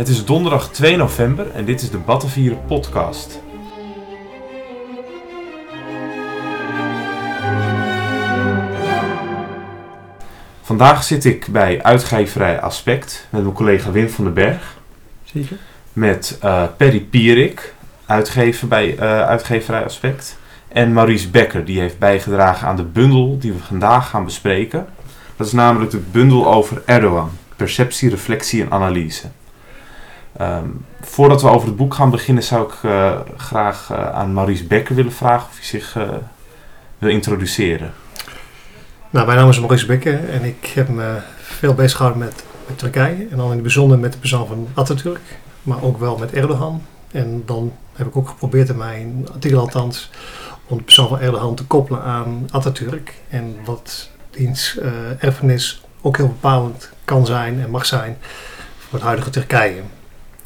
Het is donderdag 2 november en dit is de Battenvieren podcast. Vandaag zit ik bij uitgeverij Aspect met mijn collega Wim van den Berg. Zeker. Met uh, Perry Pierik, uitgever bij uh, uitgeverij Aspect. En Maurice Becker, die heeft bijgedragen aan de bundel die we vandaag gaan bespreken. Dat is namelijk de bundel over Erdogan. Perceptie, reflectie en analyse. Um, voordat we over het boek gaan beginnen, zou ik uh, graag uh, aan Maurice Becker willen vragen of hij zich uh, wil introduceren. Nou, mijn naam is Maurice Becker en ik heb me veel bezig gehouden met, met Turkije. En dan in het bijzonder met de persoon van Atatürk, maar ook wel met Erdogan. En dan heb ik ook geprobeerd in mijn artikel althans om de persoon van Erdogan te koppelen aan Atatürk. En wat diens erfenis ook heel bepalend kan zijn en mag zijn voor het huidige Turkije.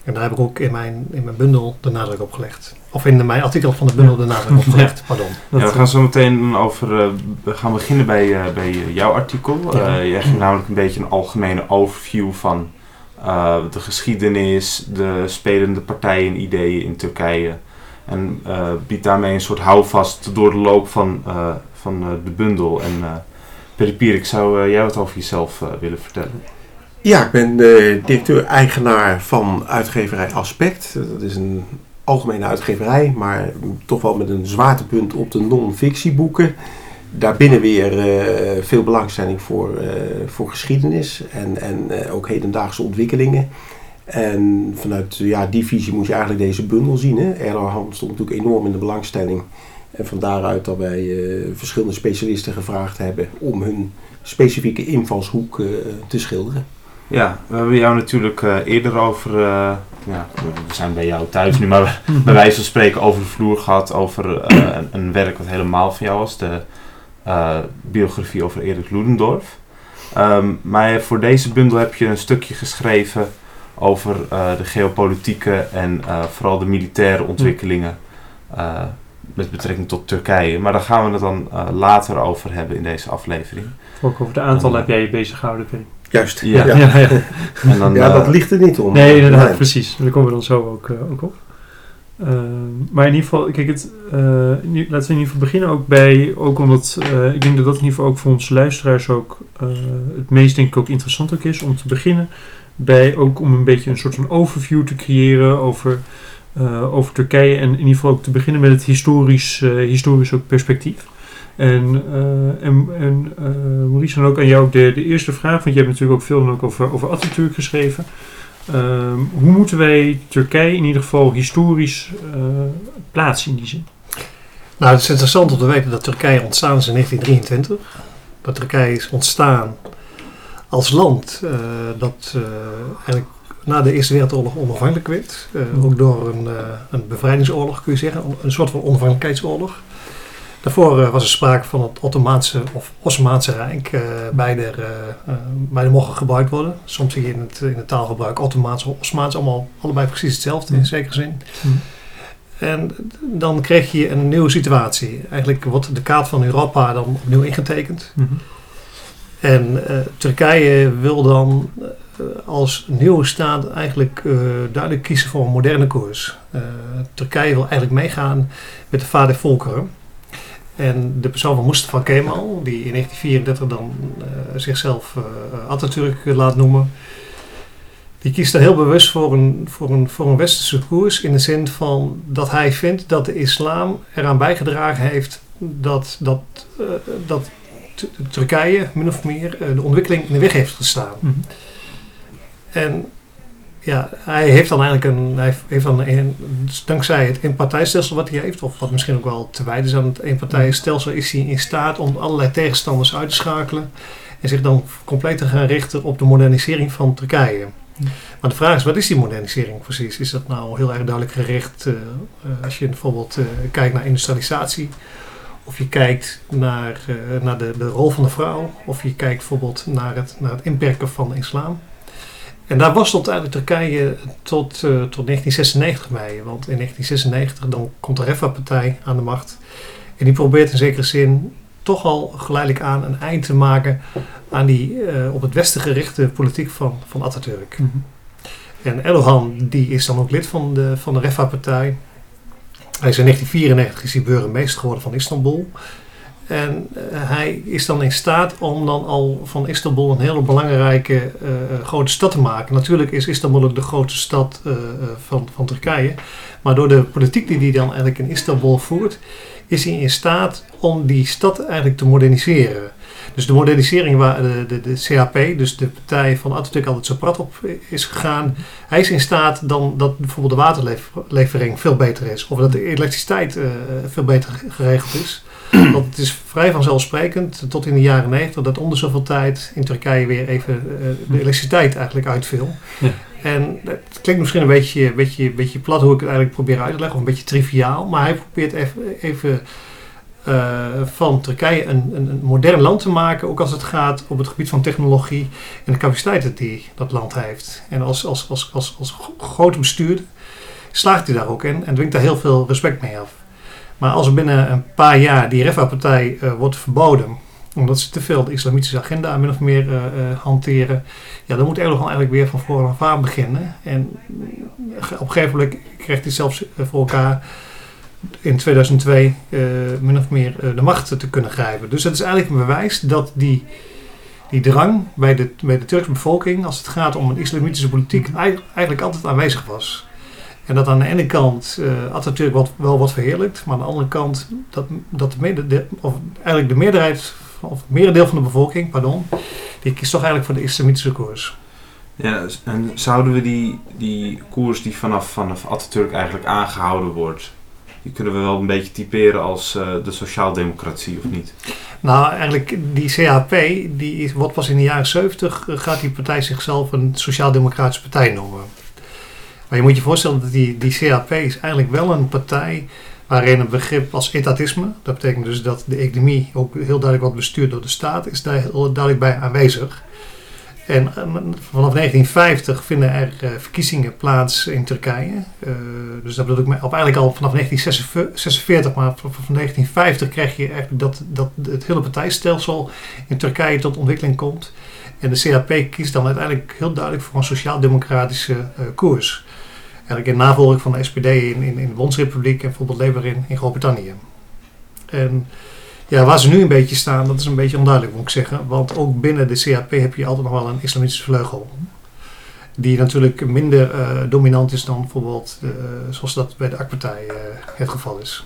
En daar heb ik ook in mijn, in mijn bundel de nadruk op gelegd. Of in mijn artikel van de bundel de nadruk op gelegd, pardon. Ja, we gaan zo meteen over, uh, we gaan beginnen bij, uh, bij jouw artikel. Ja. Uh, jij geeft namelijk een beetje een algemene overview van de geschiedenis, de spelende partijen, ideeën in Turkije. En biedt daarmee een soort houvast door de loop van, van de bundel. En Peripier, ik zou jij wat over jezelf willen vertellen. Ja, ik ben uh, directeur-eigenaar van uitgeverij Aspect. Dat is een algemene uitgeverij, maar toch wel met een zwaartepunt op de non-fictieboeken. Daarbinnen weer uh, veel belangstelling voor, uh, voor geschiedenis en, en ook hedendaagse ontwikkelingen. En vanuit ja, die visie moet je eigenlijk deze bundel zien. Hè. Stond natuurlijk enorm in de belangstelling. En van daaruit dat wij verschillende specialisten gevraagd hebben om hun specifieke invalshoek te schilderen. Ja, we hebben jou natuurlijk uh, eerder over, uh, ja, we zijn bij jou thuis nu, maar bij wijze van spreken over de vloer gehad over uh, een, een, werk wat helemaal van jou was, de biografie over Erik Ludendorff. Um, maar voor deze bundel heb je een stukje geschreven over de geopolitieke en vooral de militaire ontwikkelingen met betrekking tot Turkije. Maar daar gaan we het dan later over hebben in deze aflevering. Ook over de aantallen heb jij je bezig gehouden, Pim. Juist. Ja, ja. ja, ja. En dan, ja dat ligt er niet om. Nee, inderdaad, nee. precies. Daar komen we dan zo ook, uh, ook op. Uh, maar in ieder geval, kijk, het, uh, nu, laten we in ieder geval beginnen ook bij, ook omdat ik denk dat dat in ieder geval ook voor onze luisteraars ook het meest denk ik ook interessant ook is om te beginnen bij ook om een beetje een soort van overview te creëren over, over Turkije en in ieder geval ook te beginnen met het historisch, historisch ook perspectief. En, uh, en, en uh, Maurice, dan ook aan jou de, de eerste vraag, want je hebt natuurlijk ook veel ook over, over Atatürk geschreven. Uh, hoe moeten wij Turkije in ieder geval historisch uh, plaatsen in die zin? Nou, het is interessant om te weten dat Turkije ontstaan is in 1923. Dat Turkije is ontstaan als land dat eigenlijk na de Eerste Wereldoorlog onafhankelijk werd. ook door een, een bevrijdingsoorlog kun je zeggen, een soort van onafhankelijkheidsoorlog. Daarvoor uh, was er sprake van het Ottomaanse of Osmaanse Rijk. Uh, beide, uh, beide mochten gebruikt worden. Soms zie je in het, in het taalgebruik Ottomaans of Osmaans allemaal allebei precies hetzelfde mm. in zekere zin. Mm. En dan kreeg je een nieuwe situatie. Eigenlijk wordt de kaart van Europa dan opnieuw ingetekend. Mm -hmm. En Turkije wil dan als nieuwe staat eigenlijk duidelijk kiezen voor een moderne koers. Turkije wil eigenlijk meegaan met de vader volkeren. En de persoon van Mustafa Kemal, die in 1934 dan uh, zichzelf uh, Atatürk laat noemen, die kiest daar heel bewust voor een, voor, een, voor een westerse koers. In de zin van dat hij vindt dat de islam eraan bijgedragen heeft dat, dat, uh, dat Turkije min of meer de ontwikkeling in de weg heeft gestaan. Mm -hmm. En ja, hij heeft dan eigenlijk een, hij heeft dan een, dankzij het eenpartijstelsel wat hij heeft, of wat misschien ook wel te wijden is aan het eenpartijstelsel, is hij in staat om allerlei tegenstanders uit te schakelen en zich dan compleet te gaan richten op de modernisering van Turkije. Maar de vraag is, wat is die modernisering precies? Is dat nou heel erg duidelijk gericht uh, uh, als je bijvoorbeeld uh, kijkt naar industrialisatie, of je kijkt naar, naar de, de rol van de vrouw, of je kijkt bijvoorbeeld naar het, naar het inperken van de islam? En daar was tot eigenlijk Turkije tot, uh, tot 1996 mee. Want in 1996 dan komt de Refa-partij aan de macht. En die probeert in zekere zin toch al geleidelijk aan een eind te maken aan die uh, op het westen gerichte politiek van, van Atatürk. Mm -hmm. En Erdogan die is dan ook lid van de, van de Refah-partij. Hij is in 1994 is hij burgemeester geworden van Istanbul. En eh, hij is dan in staat om dan al van Istanbul een hele belangrijke eh, eh, grote stad te maken. Natuurlijk is Istanbul ook de grootste stad van, van Turkije. Maar door de politiek die hij dan eigenlijk in Istanbul voert, is hij in staat om die stad eigenlijk te moderniseren. Dus de modernisering waar de, de, de CHP, dus de partij van Atatürk, altijd zo prat op is gegaan. Hij is in staat dan dat bijvoorbeeld de waterlevering veel beter is. Of dat de elektriciteit veel beter geregeld is. Want het is vrij vanzelfsprekend, tot in de jaren 90, dat onder zoveel tijd in Turkije weer even eh, de elektriciteit eigenlijk uitviel. Ja. En het klinkt misschien een beetje, beetje, beetje plat hoe ik het eigenlijk probeer uit te leggen, of een beetje triviaal, maar hij probeert even, even eh, van Turkije een, een, een modern land te maken, ook als het gaat op het gebied van technologie en de capaciteiten die dat land heeft. En als, als, als, als, als grote bestuurder slaagt hij daar ook in en dwingt daar heel veel respect mee af. Maar als binnen een paar jaar die Refa-partij eh, wordt verboden, omdat ze te veel de islamitische agenda min of meer eh, eh, hanteren, ja, dan moet Erdogan eigenlijk weer van voren af aan beginnen. En op een gegeven moment krijgt hij zelfs voor elkaar in 2002 eh, min of meer de macht te kunnen grijpen. Dus dat is eigenlijk een bewijs dat die, die drang bij de, bij de Turkse bevolking, als het gaat om een islamitische politiek, ei- eigenlijk altijd aanwezig was. En dat aan de ene kant uh, Atatürk wat, wel wat verheerlijkt, maar aan de andere kant dat, dat de, mede, de- of eigenlijk de meerderheid, of het merendeel van de bevolking, pardon, die kiest toch eigenlijk voor de islamitische koers. Ja, en zouden we die, die koers die vanaf, vanaf Atatürk eigenlijk aangehouden wordt, die kunnen we wel een beetje typeren als eh, de sociaaldemocratie, of niet? Nou, eigenlijk die CHP, die is, wordt pas in de jaren 70, eh, gaat die partij zichzelf een sociaal-democratische partij noemen. Je moet je voorstellen dat die, die CHP is eigenlijk wel een partij waarin een begrip als etatisme, dat betekent dus dat de economie ook heel duidelijk wordt bestuurd door de staat, is daar heel duidelijk bij aanwezig. En eh, vanaf 1950 vinden er eh, verkiezingen plaats in Turkije. Eh, dus dat bedoel ik op eigenlijk al vanaf 1946, maar vanaf 1950 krijg je eigenlijk dat, dat het hele partijstelsel in Turkije tot ontwikkeling komt. En de CHP kiest dan uiteindelijk heel duidelijk voor een sociaal-democratische koers. Eigenlijk in navolging van de SPD in, in, in de Bondsrepubliek en bijvoorbeeld Labour in, in Groot-Brittannië. En ja, waar ze nu een beetje staan, dat is een beetje onduidelijk moet ik zeggen. Want ook binnen de CHP heb je altijd nog wel een islamitische vleugel. Die natuurlijk minder eh, dominant is dan bijvoorbeeld eh, zoals dat bij de AK-partij eh, het geval is.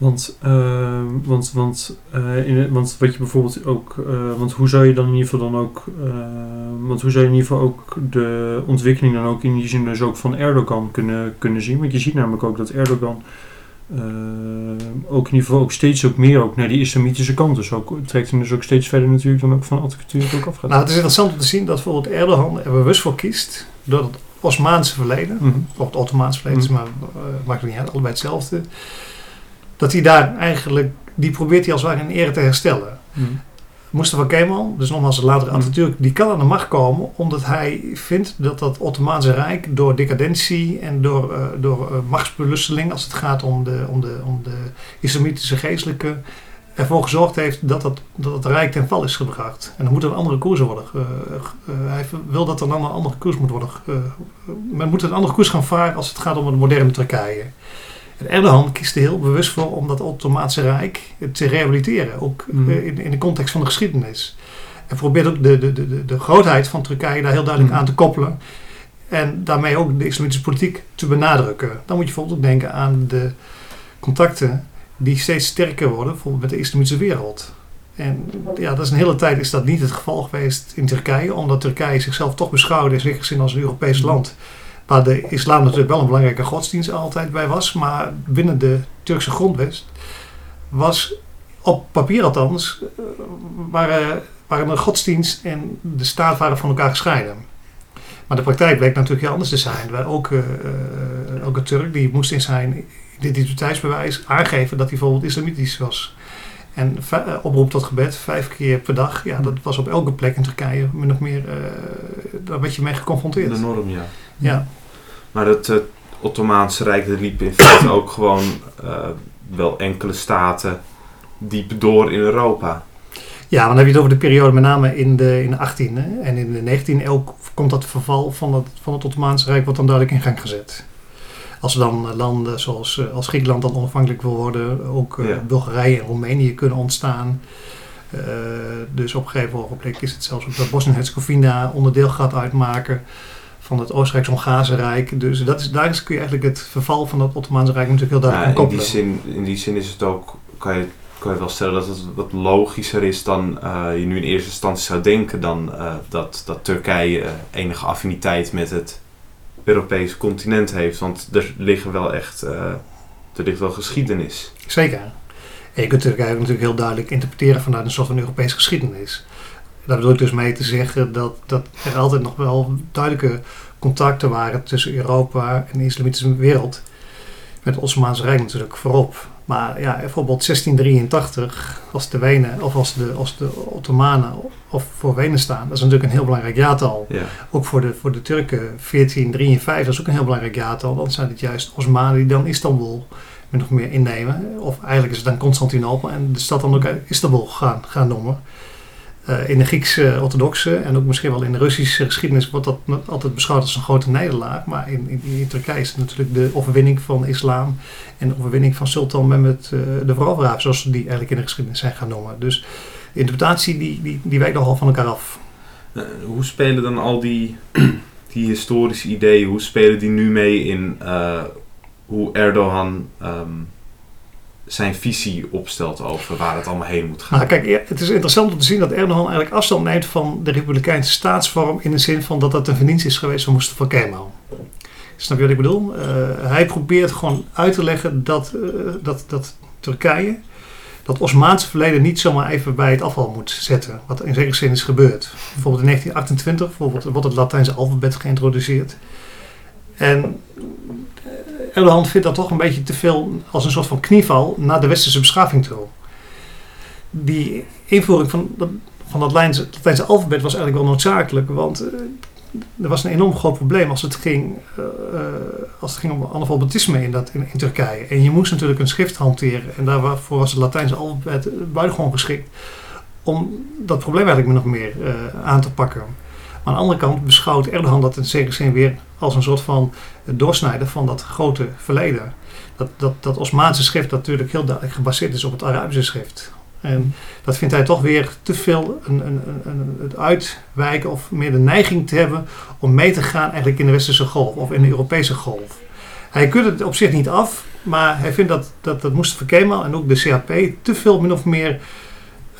Want, eh, want, want, eh, in want wat je bijvoorbeeld ook, eh, want hoe zou je dan in ieder geval dan ook, eh, want hoe zou je in ieder geval ook de ontwikkeling dan ook in die zin dus ook van Erdogan kunnen, kunnen zien? Want je ziet namelijk ook dat Erdogan eh, ook in ieder geval ook steeds ook meer ook naar die islamitische kant dus ook trekt en dus ook steeds verder natuurlijk dan ook van Atatürk ook afgaat. Nou, het is interessant om te zien dat bijvoorbeeld Erdogan er bewust voor kiest door het Osmaanse verleden, Mhm. of het Ottomaanse verleden, Mhm. maar uh, maakt het niet uit, allebei hetzelfde. Dat hij daar eigenlijk, die probeert hij als het ware in ere te herstellen. Mhm. Mustafa Kemal, dus nogmaals de latere Mhm. Atatürk, die kan aan de macht komen omdat hij vindt dat dat Ottomaanse Rijk door decadentie en door, eh, door eh, machtsbelusseling, als het gaat om de, om, de, om de islamitische geestelijke, ervoor gezorgd heeft dat het, dat het Rijk ten val is gebracht. En dan moet er een andere koers worden. ge- hij wil dat er dan een andere koers moet worden. men moet een andere koers gaan varen als het gaat om het moderne Turkije. En Erdogan kiest er heel bewust voor om dat Ottomaanse Rijk te rehabiliteren, ook Mhm. eh, in, in de context van de geschiedenis. En probeert ook de, de, de, de- de grootheid van Turkije daar heel duidelijk Mhm. aan te koppelen. En daarmee ook de islamitische politiek te benadrukken. Dan moet je bijvoorbeeld ook denken aan de contacten die steeds sterker worden, bijvoorbeeld met de islamitische wereld. En ja, dat is een hele tijd is dat niet het geval geweest in Turkije, omdat Turkije zichzelf toch beschouwde in zekere zin als een Europees land. Waar de islam natuurlijk wel een belangrijke godsdienst altijd bij was, maar binnen de Turkse grondwet was op papier althans, eh, waren, waren de godsdienst en de staat waren van elkaar gescheiden. Maar de praktijk bleek natuurlijk heel anders te zijn. Waar ook, ook een Turk die moest in zijn identiteitsbewijs aangeven dat hij bijvoorbeeld islamitisch was. En oproep tot gebed, vijf keer per dag, ja, dat was op elke plek in Turkije min of meer, eh, daar werd je mee geconfronteerd. De norm, ja. Ja. Maar het Ottomaanse Rijk dat liep in feite ook gewoon eh, wel enkele staten diep door in Europa. Ja, dan heb je het over de periode met name in de, in de 18e en in de 19e eeuw komt dat verval van het, van het Ottomaanse Rijk wordt dan duidelijk in gang gezet. Als dan eh, landen zoals eh, als Griekenland dan onafhankelijk wil worden, ook Ja. Bulgarije en Roemenië kunnen ontstaan. Dus op een gegeven ogenblik is het zelfs ook dat Bosnië-Herzegovina onderdeel gaat uitmaken van het Oostenrijks-Hongaarse Rijk. Dus dat is, daar is, kun je eigenlijk het verval van het Ottomaanse Rijk natuurlijk heel duidelijk Ja, aan in, die zin, in die zin is het ook, kan je, kan je wel stellen dat het wat logischer is dan eh, je nu in eerste instantie zou denken dan eh, dat, dat Turkije eh, enige affiniteit met het Europese continent heeft. Want er liggen wel echt, er ligt wel geschiedenis. Zeker. En je kunt Turkije natuurlijk heel duidelijk interpreteren vanuit een soort van Europese geschiedenis. Daar bedoel ik dus mee te zeggen dat, dat er altijd nog wel duidelijke contacten waren tussen Europa en de islamitische wereld. Met het Osmaanse Rijk natuurlijk voorop. Maar ja, bijvoorbeeld 1683, als de Wenen of als de, als de Ottomanen of voor Wenen staan, dat is natuurlijk een heel belangrijk jaartal. Ja. Ook voor de, voor de Turken 1453 dat is ook een heel belangrijk jaartal. Dan zijn het juist Osmanen die dan Istanbul min of meer innemen. Of eigenlijk is het dan Constantinopel en de stad dan ook Istanbul gaan, gaan noemen. Eh, in de Griekse orthodoxe en ook misschien wel in de Russische geschiedenis wordt dat altijd beschouwd als een grote nederlaag. Maar in, in, in Turkije is het natuurlijk de overwinning van islam en de overwinning van Sultan Mehmet uh, de veroveraar, zoals die eigenlijk in de geschiedenis zijn gaan noemen. Dus de interpretatie die, die, die wijkt nogal van elkaar af. Eh, hoe spelen dan al die, die historische ideeën, hoe spelen die nu mee in eh, hoe Erdogan ehm, zijn visie opstelt over waar het allemaal heen moet gaan? Nou, kijk, het is interessant om te zien dat Erdogan eigenlijk afstand neemt van de republikeinse staatsvorm in de zin van dat dat een verdienst is geweest van Mustafa Kemal. Snap je wat ik bedoel? Uh, hij probeert gewoon uit te leggen dat, uh, dat, dat Turkije dat Osmaanse verleden niet zomaar even bij het afval moet zetten. Wat in zekere zin is gebeurd. Bijvoorbeeld in 1928 bijvoorbeeld wordt het Latijnse alfabet geïntroduceerd. En Erdogan vindt dat toch een beetje te veel als een soort van knieval naar de westerse beschaving toe. Die invoering van, van dat Latijnse, alfabet was eigenlijk wel noodzakelijk, want uh, er was een enorm groot probleem als het ging, uh, als het ging om analfabetisme in, dat, in, Turkije. En je moest natuurlijk een schrift hanteren en daarvoor was het Latijnse alfabet buitengewoon geschikt om dat probleem eigenlijk nog meer aan te pakken. Aan de andere kant beschouwt Erdogan dat in zekere weer als een soort van doorsnijden van dat grote verleden. Dat, dat, dat Osmaanse schrift natuurlijk heel duidelijk gebaseerd is op het Arabische schrift. En dat vindt hij toch weer te veel een, een, een, het uitwijken of meer de neiging te hebben om mee te gaan eigenlijk in de westerse golf of in de Europese golf. Hij kunt het op zich niet af, maar hij vindt dat, dat, dat Mustafa Kemal en ook de CHP te veel min of meer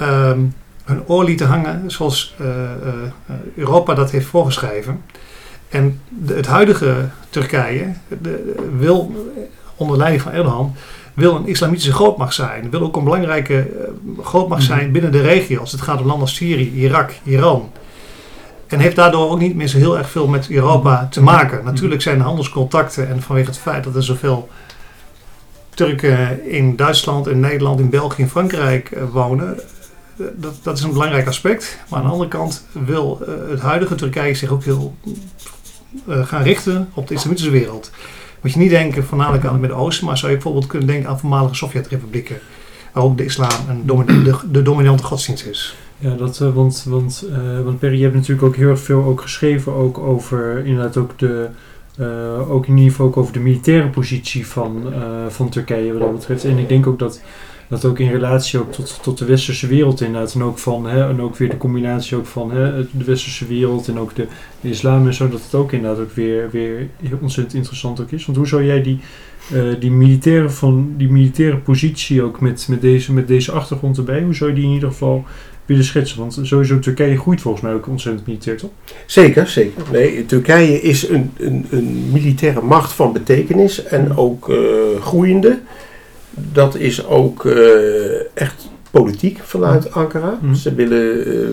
um, hun oor lieten hangen zoals uh, uh, Europa dat heeft voorgeschreven. En de, het huidige Turkije de, wil onder leiding van Erdogan wil een islamitische grootmacht zijn. Wil ook een belangrijke uh, grootmacht zijn mm-hmm. binnen de regio als het gaat om landen als Syrië, Irak, Iran. En heeft daardoor ook niet meer zo heel erg veel met Europa te maken. Natuurlijk zijn handelscontacten en vanwege het feit dat er zoveel Turken in Duitsland, in Nederland, in België, in Frankrijk wonen. Dat, dat is een belangrijk aspect. Maar aan de andere kant wil uh, het huidige Turkije zich ook heel uh, gaan richten op de islamitische wereld. Moet je niet denken voornamelijk aan het Midden-Oosten, maar zou je bijvoorbeeld kunnen denken aan voormalige Sovjet-republieken. Waar ook de islam een domin de, dominante godsdienst is. Ja, dat, want, want, want Perry, je hebt natuurlijk ook heel veel ook geschreven ook over inderdaad ook de, ook in ieder geval ook over de militaire positie van, van Turkije wat dat betreft. En ik denk ook dat dat ook in relatie ook tot, tot de westerse wereld inderdaad. En ook, van, hè, en ook weer de combinatie ook van hè, de westerse wereld en ook de, de islam en zo. Dat het ook inderdaad ook weer, weer ontzettend interessant ook is. Want hoe zou jij die, uh, die, militaire, van, die militaire positie ook met, met, deze, met deze achtergrond erbij, hoe zou je die in ieder geval willen schetsen? Want sowieso Turkije groeit volgens mij ook ontzettend militair, toch? Zeker, zeker. Nee, Turkije is een, een, een militaire macht van betekenis en ook uh, groeiende dat is ook uh, echt politiek vanuit Ankara. Mm. Ze willen uh,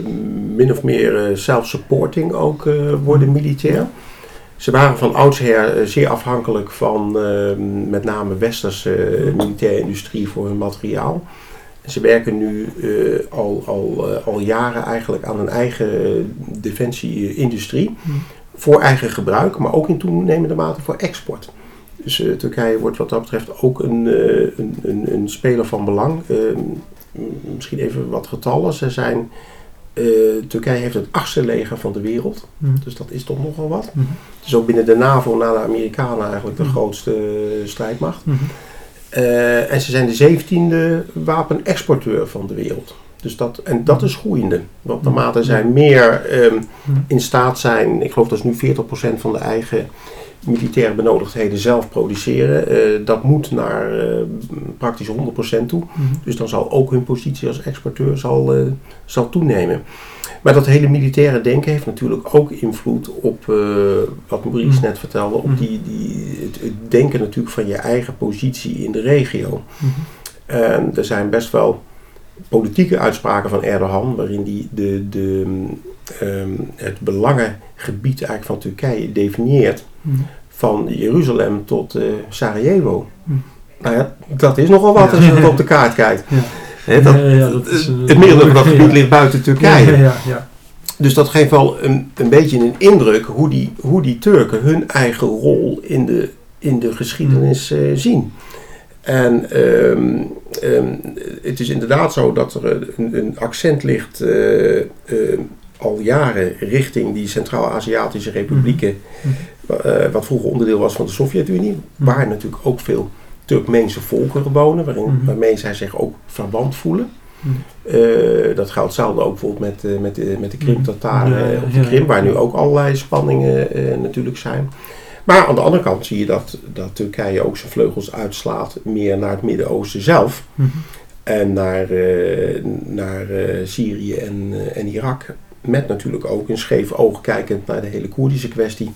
min of meer uh, self-supporting ook worden militair. Ze waren van oudsher zeer afhankelijk van met name westerse militaire industrie voor hun materiaal. En ze werken nu al, al, al jaren eigenlijk aan een eigen defensie-industrie. Mm. Voor eigen gebruik, maar ook in toenemende mate voor export. Dus uh, Turkije wordt wat dat betreft ook een, uh, een, een, een, speler van belang. Uh, m- misschien even wat getallen. Ze zijn, eh, Turkije heeft het achtste leger van de wereld. Mhm. Dus dat is toch nogal wat. Mhm. Het is ook binnen de NAVO na de Amerikanen eigenlijk de Mhm. grootste eh, strijdmacht. Eh, en ze zijn de zeventiende wapenexporteur van de wereld. Dus dat, en dat is groeiende. Want naarmate zij meer ehm, in staat zijn, ik geloof dat ze nu 40% van de eigen militaire benodigdheden zelf produceren. eh, dat moet naar eh, praktisch 100% toe. Mhm. Dus dan zal ook hun positie als exporteur zal, eh, zal toenemen. Maar dat hele militaire denken heeft natuurlijk ook invloed op, wat Maurice Mhm. net vertelde, op Mhm. die, die, het, het denken natuurlijk van je eigen positie in de regio. En er zijn best wel politieke uitspraken van Erdogan, waarin hij de, de, ehm, het belangengebied eigenlijk van Turkije definieert. Van Jeruzalem tot eh, Sarajevo. Mhm. Nou ja, dat is nogal wat Ja. als je dat op de kaart kijkt. Ja. Hè, dat, Ja, ja, dat is een- het merendeel van dat gebied ligt buiten Turkije. Ja, ja, ja. Dus dat geeft wel een, een beetje een indruk hoe die, hoe die Turken hun eigen rol in de, in de geschiedenis eh, zien. En ehm, ehm, het is inderdaad zo dat er een, een accent ligt eh, al jaren richting die Centraal-Aziatische republieken, Mhm. eh, wat vroeger onderdeel was van de Sovjet-Unie, Mhm. waar natuurlijk ook veel Turkmeense volkeren wonen, waarin, Mhm. waarmee zij zich ook verwant voelen. Mhm. Eh, dat geldt hetzelfde ook bijvoorbeeld met, eh, met, de, met de Krim-Tataren eh, op de. Krim, waar nu ook allerlei spanningen eh, natuurlijk zijn. Maar aan de andere kant zie je dat, dat Turkije ook zijn vleugels uitslaat meer naar het Midden-Oosten zelf. Mhm. En naar, eh, naar eh, Syrië en, eh, en Irak. Met natuurlijk ook een scheef oog kijkend naar de hele Koerdische kwestie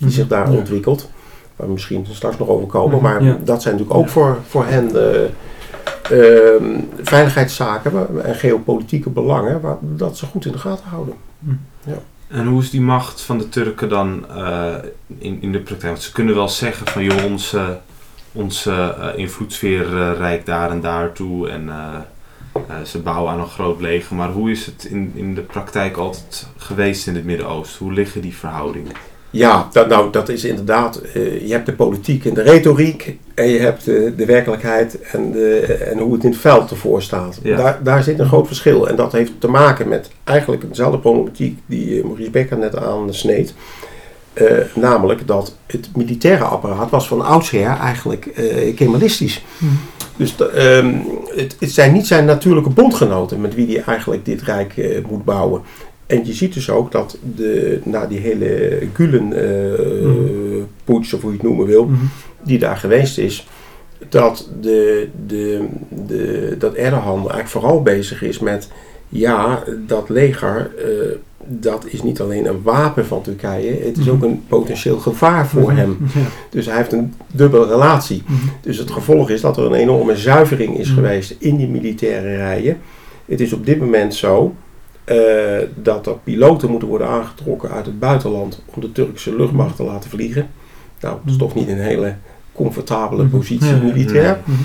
die Mhm. zich daar Ja. ontwikkelt. Waar we misschien straks nog over komen. Mhm, Maar ja. dat zijn natuurlijk ook Ja. voor, voor hen eh, ehm, veiligheidszaken en geopolitieke belangen. Waar, dat ze goed in de gaten houden. En hoe is die macht van de Turken dan eh, in, in de praktijk? Want ze kunnen wel zeggen van joh, onze, onze eh, invloedssfeer eh, reikt daar en daartoe en eh, eh, ze bouwen aan een groot leger. Maar hoe is het in, in de praktijk altijd geweest in het Midden-Oosten? Hoe liggen die verhoudingen? Ja, dat, nou, dat is inderdaad. eh, je hebt de politiek en de retoriek. En je hebt eh, de werkelijkheid en, de, en hoe het in het veld ervoor staat. Ja. Daar, daar zit een groot verschil. En dat heeft te maken met eigenlijk dezelfde problematiek die eh, Maurice Becker net aansneed. Eh namelijk dat het militaire apparaat was van oudsher eigenlijk eh kemalistisch. Mhm. Dus de, ehm, het, het zijn niet zijn natuurlijke bondgenoten met wie hij eigenlijk dit rijk moet bouwen. En je ziet dus ook dat de, na die hele Gulen eh Mhm. of hoe je het noemen wil, Mhm. die daar geweest is, dat, de, de, de, dat Erdogan eigenlijk vooral bezig is met, ja, dat leger, eh, dat is niet alleen een wapen van Turkije, het is Mhm. ook een potentieel gevaar voor hem. Dus hij heeft een dubbele relatie. Dus het gevolg is dat er een enorme zuivering is geweest in die militaire rijen. Het is op dit moment zo eh, dat er piloten moeten worden aangetrokken uit het buitenland om de Turkse luchtmacht te laten vliegen. Nou, dat is toch niet een hele comfortabele Mhm. positie militair. Mhm.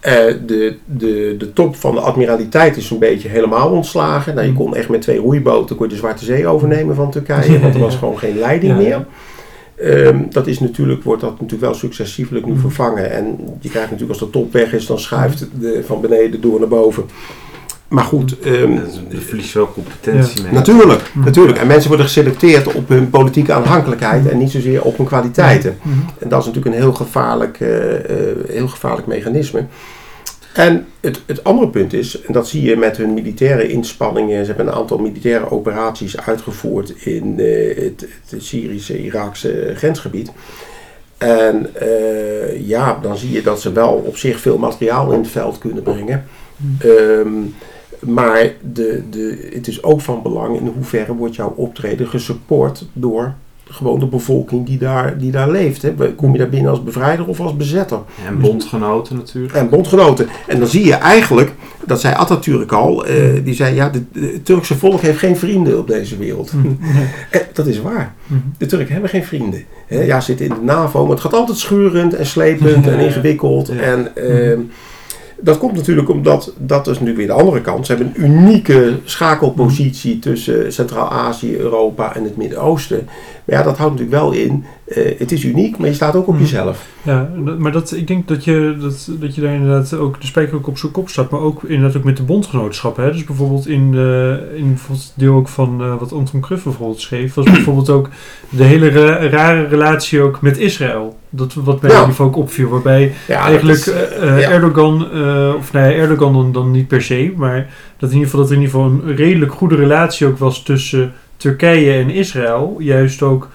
Eh, de, de, de top van de admiraliteit is een beetje helemaal ontslagen. Nou, je Mhm. kon echt met twee roeiboten kon je de Zwarte Zee overnemen van Turkije, want er was gewoon geen leiding meer. Ehm, dat is natuurlijk, wordt dat natuurlijk wel successievelijk nu vervangen. En je krijgt natuurlijk als de top weg is, dan schuift de, van beneden door naar boven. Maar goed, ehm, Ja, dus er verlies je wel competentie mee. natuurlijk, Mhm. natuurlijk. En mensen worden geselecteerd op hun politieke aanhankelijkheid en niet zozeer op hun kwaliteiten. Mhm. En dat is natuurlijk een heel gevaarlijk, eh, eh, heel gevaarlijk mechanisme. En het, het andere punt is, en dat zie je met hun militaire inspanningen, ze hebben een aantal militaire operaties uitgevoerd in eh, het, het Syrische, Iraakse grensgebied. En eh, ja, dan zie je dat ze wel op zich veel materiaal in het veld kunnen brengen. Mhm. Maar de, de, het is ook van belang in hoeverre wordt jouw optreden gesupport door gewoon de bevolking die daar, die daar leeft. Hè. Kom je daar binnen als bevrijder of als bezetter? En bondgenoten natuurlijk. En bondgenoten. En dan zie je eigenlijk, dat zei Atatürk al, eh, die zei ja, het Turkse volk heeft geen vrienden op deze wereld. Ja. Eh, dat is waar. Mhm. De Turken hebben geen vrienden. Hè, ja, ze zitten in de NAVO, maar het gaat altijd schurend en slepend en ingewikkeld. Ja. En ehm, Dat komt natuurlijk omdat, dat is natuurlijk weer de andere kant. Ze hebben een unieke schakelpositie tussen Centraal-Azië, Europa en het Midden-Oosten. Maar ja, dat houdt natuurlijk wel in, eh, het is uniek, maar je staat ook op Mhm. jezelf. Ja, maar dat, ik denk dat je, dat, dat je daar inderdaad ook de spijker ook op zijn kop staat, maar ook inderdaad ook met de bondgenootschappen. Hè? Dus bijvoorbeeld in, de, in bijvoorbeeld het deel ook van eh, wat Anton Kruff bijvoorbeeld schreef, was bijvoorbeeld ook de hele ra- rare relatie ook met Israël. Dat wat mij Ja. ieder geval ook opviel, waarbij Ja, eigenlijk is, eh, ja. Erdogan, of nee, Erdogan dan, dan niet per se, maar dat in ieder geval dat er in ieder geval een redelijk goede relatie ook was tussen Turkije en Israël. Juist ook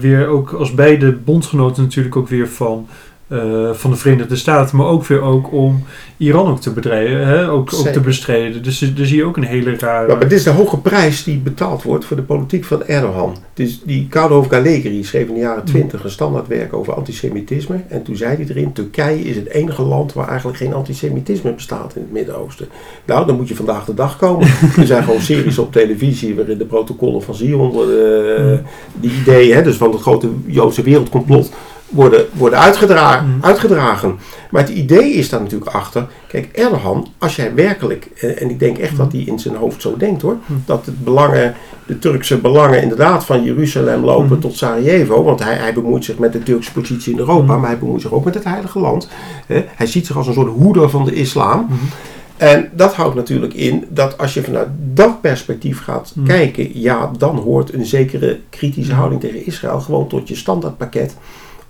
weer ook als beide bondgenoten natuurlijk ook weer van, eh, van de Verenigde Staten, maar ook weer ook om Iran ook te bedrijven, hè, ook, ook te bestrijden. Dus daar zie je ook een hele rare. Ja, maar dit is de hoge prijs die betaald wordt voor de politiek van Erdogan. Dus die Kardov Galegri schreef in de jaren. 20 een standaardwerk over antisemitisme. En toen zei hij erin, Turkije is het enige land waar eigenlijk geen antisemitisme bestaat in het Midden-Oosten. Nou, dan moet je vandaag de dag komen. er zijn gewoon series op televisie waarin de protocollen van Zion worden, eh, die ideeën, hè, dus van het grote Joodse wereldcomplot, worden, worden uitgedra Mm. uitgedragen. Maar het idee is daar natuurlijk achter. Kijk, Erdogan, als jij werkelijk, eh, en ik denk echt Mm. dat hij in zijn hoofd zo denkt hoor, Mm. dat het belangen, de Turkse belangen inderdaad van Jeruzalem lopen Mm. tot Sarajevo, want hij, hij bemoeit zich met de Turkse positie in Europa, Mm. maar hij bemoeit zich ook met het Heilige Land. Hè. Hij ziet zich als een soort hoeder van de islam. En dat houdt natuurlijk in dat als je vanuit dat perspectief gaat Mm. kijken, ja, dan hoort een zekere kritische Mm. houding tegen Israël gewoon tot je standaardpakket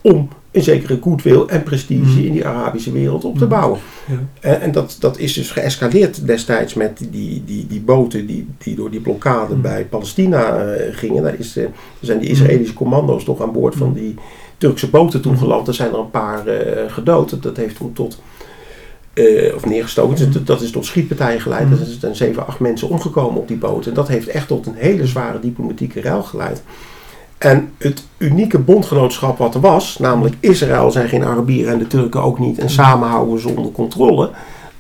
om een zekere goodwill en prestige Mm. in die Arabische wereld op te Mm. bouwen. Ja. En, en dat, dat is dus geëscaleerd destijds met die, die, die boten die, die door die blokkade Mm. bij Palestina eh, gingen. Daar, is, eh, er zijn die Israëlische commando's toch aan boord van die Turkse boten toen Mm. geland. Er zijn er een paar eh, gedood. Dat heeft toen tot, eh, of neergestoken. Mm. Dat, dat is tot schietpartijen geleid. Er zijn zeven, acht mensen omgekomen op die boot. En dat heeft echt tot een hele zware diplomatieke ruil geleid. En het unieke bondgenootschap wat er was, namelijk Israël zijn geen Arabieren en de Turken ook niet, en samenhouden zonder controle,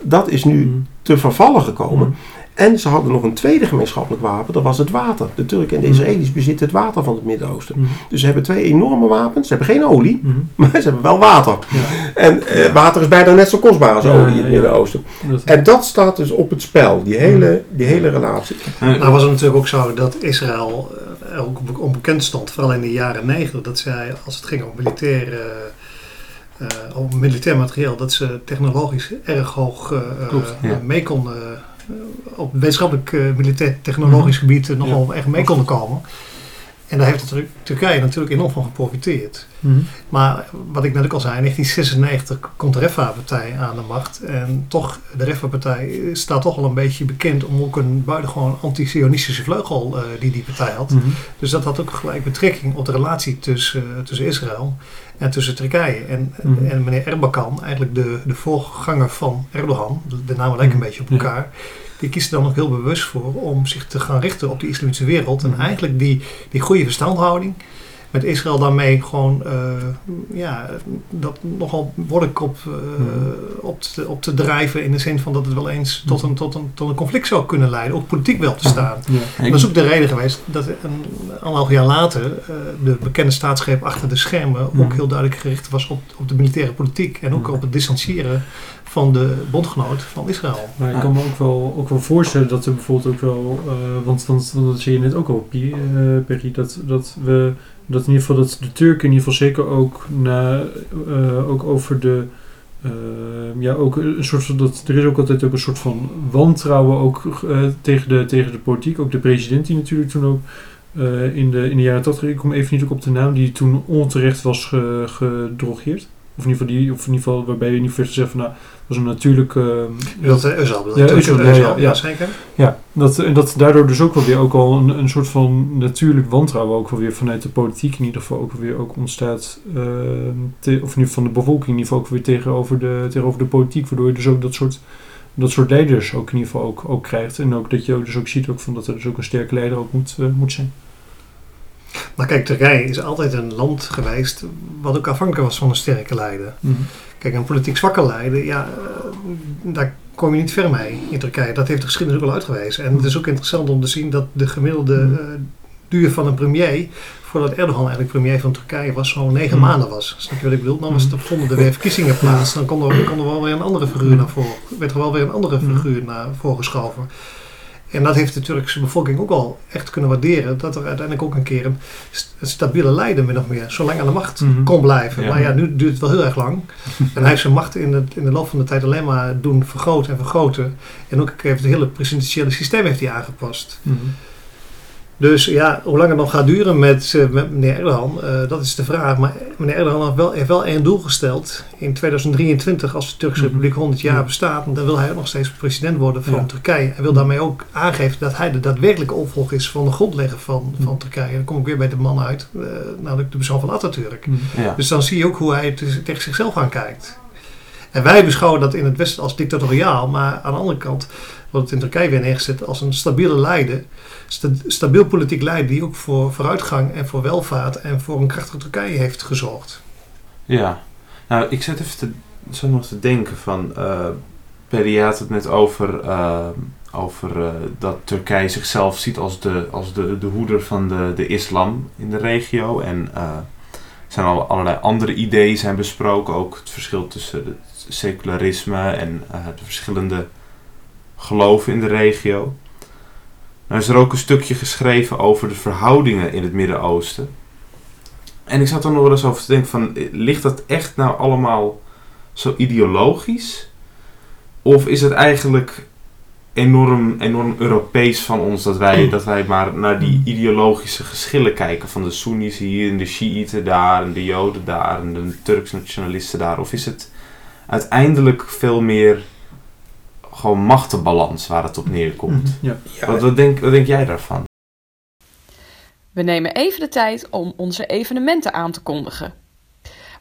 dat is nu Mhm. te vervallen gekomen. Mhm. En ze hadden nog een tweede gemeenschappelijk wapen, dat was het water. De Turken en de. Israëli's bezitten het water van het Midden-Oosten. Dus ze hebben twee enorme wapens. Ze hebben geen olie, maar ze hebben wel water. Ja. En eh, water is bijna net zo kostbaar als Ja, olie in het ja. Midden-Oosten. En dat staat dus op het spel, die hele, die hele relatie. Nou was het natuurlijk ook zo dat Israël ook onbe- onbekend stond, vooral in de jaren negentig, dat zij als het ging om militair, om militair materiaal, dat ze technologisch erg hoog eh, Klopt, ja. mee konden, op wetenschappelijk militair technologisch gebied nogal echt mee konden komen. En daar heeft Turkije natuurlijk enorm van geprofiteerd. Mhm. Maar wat ik net ook al zei, in 1996 komt de Refah-partij aan de macht. En toch, de Refah-partij staat toch wel een beetje bekend om ook een buitengewoon anti-sionistische vleugel eh, die die partij had. Mhm. Dus dat had ook gelijk betrekking op de relatie tussen, eh, tussen Israël en tussen Turkije. En, Mhm. en meneer Erbakan, eigenlijk de, de voorganger van Erdogan, de, de namen lijken een beetje op Ja. Die kiest er dan ook heel bewust voor om zich te gaan richten op die islamitische wereld. Mhm. En eigenlijk die, die goede verstandhouding met Israël daarmee gewoon eh, ja, dat nogal behoorlijk op, eh, Mhm. op, te, op te drijven. In de zin van dat het wel eens tot een, tot een, tot een conflict zou kunnen leiden. Ook politiek wel te staan. Ja. Dat is ook de reden geweest dat een anderhalf jaar later eh, de bekende staatsgreep achter de schermen ook Mhm. heel duidelijk gericht was op, op de militaire politiek. En ook Mhm. op het distancieren van de bondgenoot van Israël. Maar ik kan me ook wel, ook wel voorstellen dat er bijvoorbeeld ook wel, eh, want, want, want dat zie je net ook al, eh, Perry, dat, dat we, dat in ieder geval dat de Turken in ieder geval zeker ook, na, eh, ook over de, ja, ook een soort van, dat, er is ook altijd ook een soort van wantrouwen ook tegen, de, tegen de politiek. Ook de president die natuurlijk toen ook eh, in, de, in de jaren 80, ik kom even niet ook op de naam, die toen onterecht was ge, gedrogeerd. Of in ieder geval, die, of in ieder geval waarbij je in ieder geval zegt van nou, dat was een natuurlijke... Je wilt uh, Özal bedoel Ja, ja, ja, ja. zeker. Ja, dat, en dat daardoor dus ook wel weer ook al een, een soort van natuurlijk wantrouwen ook wel weer vanuit de politiek in ieder geval ook weer ook ontstaat. eh, te- of in ieder geval van de bevolking in ieder geval ook weer tegenover de, tegenover de politiek. Waardoor je dus ook dat soort, dat soort leiders ook in ieder geval ook, ook krijgt. En ook dat je ook dus ook ziet ook van dat er dus ook een sterke leider ook moet, eh, moet zijn. Maar kijk, Turkije is altijd een land geweest wat ook afhankelijk was van een sterke leider. Kijk, een politiek zwakke leider, ja, uh, daar kom je niet ver mee in Turkije. Dat heeft de geschiedenis ook al uitgewezen. En het is ook interessant om te zien dat de gemiddelde uh, duur van een premier, voordat Erdogan eigenlijk premier van Turkije was, zo'n negen Hmm. maanden was. Snap je wat ik bedoel? Dan was er, vonden er weer verkiezingen plaats. Dan kon er, kon er wel weer een andere figuur naar voren. werd er wel weer een andere figuur naar voren geschoven. En dat heeft de Turkse bevolking ook al echt kunnen waarderen. Dat er uiteindelijk ook een keer een, st- een stabiele leider min of meer, zolang aan de macht Mhm. kon blijven. Ja. Maar ja, nu duurt het wel heel erg lang. en hij heeft zijn macht in de, in de loop van de tijd alleen maar doen vergroten en vergroten. En ook heeft het hele presidentiële systeem heeft hij aangepast. Mhm. Dus ja, hoe lang het nog gaat duren met, eh, met meneer Erdogan, eh, dat is de vraag. Maar meneer Erdogan heeft wel, heeft wel een doel gesteld. In 2023, als de Turkse Mhm. Republiek 100 jaar Ja. bestaat, dan wil hij ook nog steeds president worden van Ja. Turkije. En wil daarmee ook aangeven dat hij de daadwerkelijke opvolger is van de grondlegger van, van Mhm. Turkije. En dan kom ik weer bij de man uit, eh, namelijk de persoon van Atatürk. Mhm. Ja. Dus dan zie je ook hoe hij te- tegen zichzelf aankijkt. En wij beschouwen dat in het Westen als dictatoriaal, maar aan de andere kant wordt het in Turkije weer neergezet als een stabiele leider. Sta- stabiel politiek leider die ook voor vooruitgang en voor welvaart en voor een krachtige Turkije heeft gezorgd. Ja, nou, ik zit even te, zo nog te denken van, eh Perry had het net over, eh, over eh, dat Turkije zichzelf ziet als de, als de, de hoeder van de, de islam in de regio. En er zijn al allerlei andere ideeën zijn besproken, ook het verschil tussen secularisme en eh, de verschillende geloven in de regio. Nou is er ook een stukje geschreven over de verhoudingen in het Midden-Oosten. En ik zat er nog wel eens over te denken van, ligt dat echt nou allemaal zo ideologisch? Of is het eigenlijk enorm, enorm Europees van ons dat wij, dat wij maar naar die ideologische geschillen kijken van de Soenies hier en de Shiiten daar en de Joden daar en de Turks nationalisten daar? Of is het uiteindelijk veel meer gewoon machtenbalans waar het op neerkomt? Mhm. Ja. Ja, Wat, wat, denk, wat denk jij daarvan? We nemen even de tijd om onze evenementen aan te kondigen.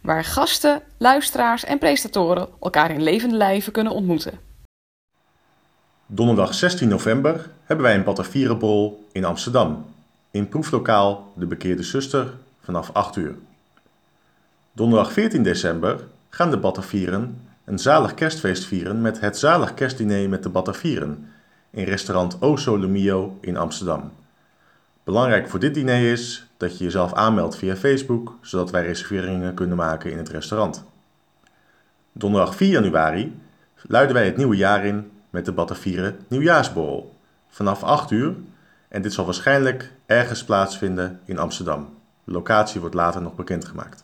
Waar gasten, luisteraars en presentatoren elkaar in levende lijven kunnen ontmoeten. Donderdag 16 november hebben wij een Batavierenbol in Amsterdam. In proeflokaal De Bekeerde Zuster vanaf 8 uur. Donderdag 14 december gaan de Batavieren een zalig kerstfeest vieren met het zalig kerstdiner met de Batavieren in restaurant O Sole Mio in Amsterdam. Belangrijk voor dit diner is dat je jezelf aanmeldt via Facebook, zodat wij reserveringen kunnen maken in het restaurant. Donderdag 4 januari luiden wij het nieuwe jaar in met de Batavieren Nieuwjaarsborrel vanaf 8 uur en dit zal waarschijnlijk ergens plaatsvinden in Amsterdam. De locatie wordt later nog bekendgemaakt.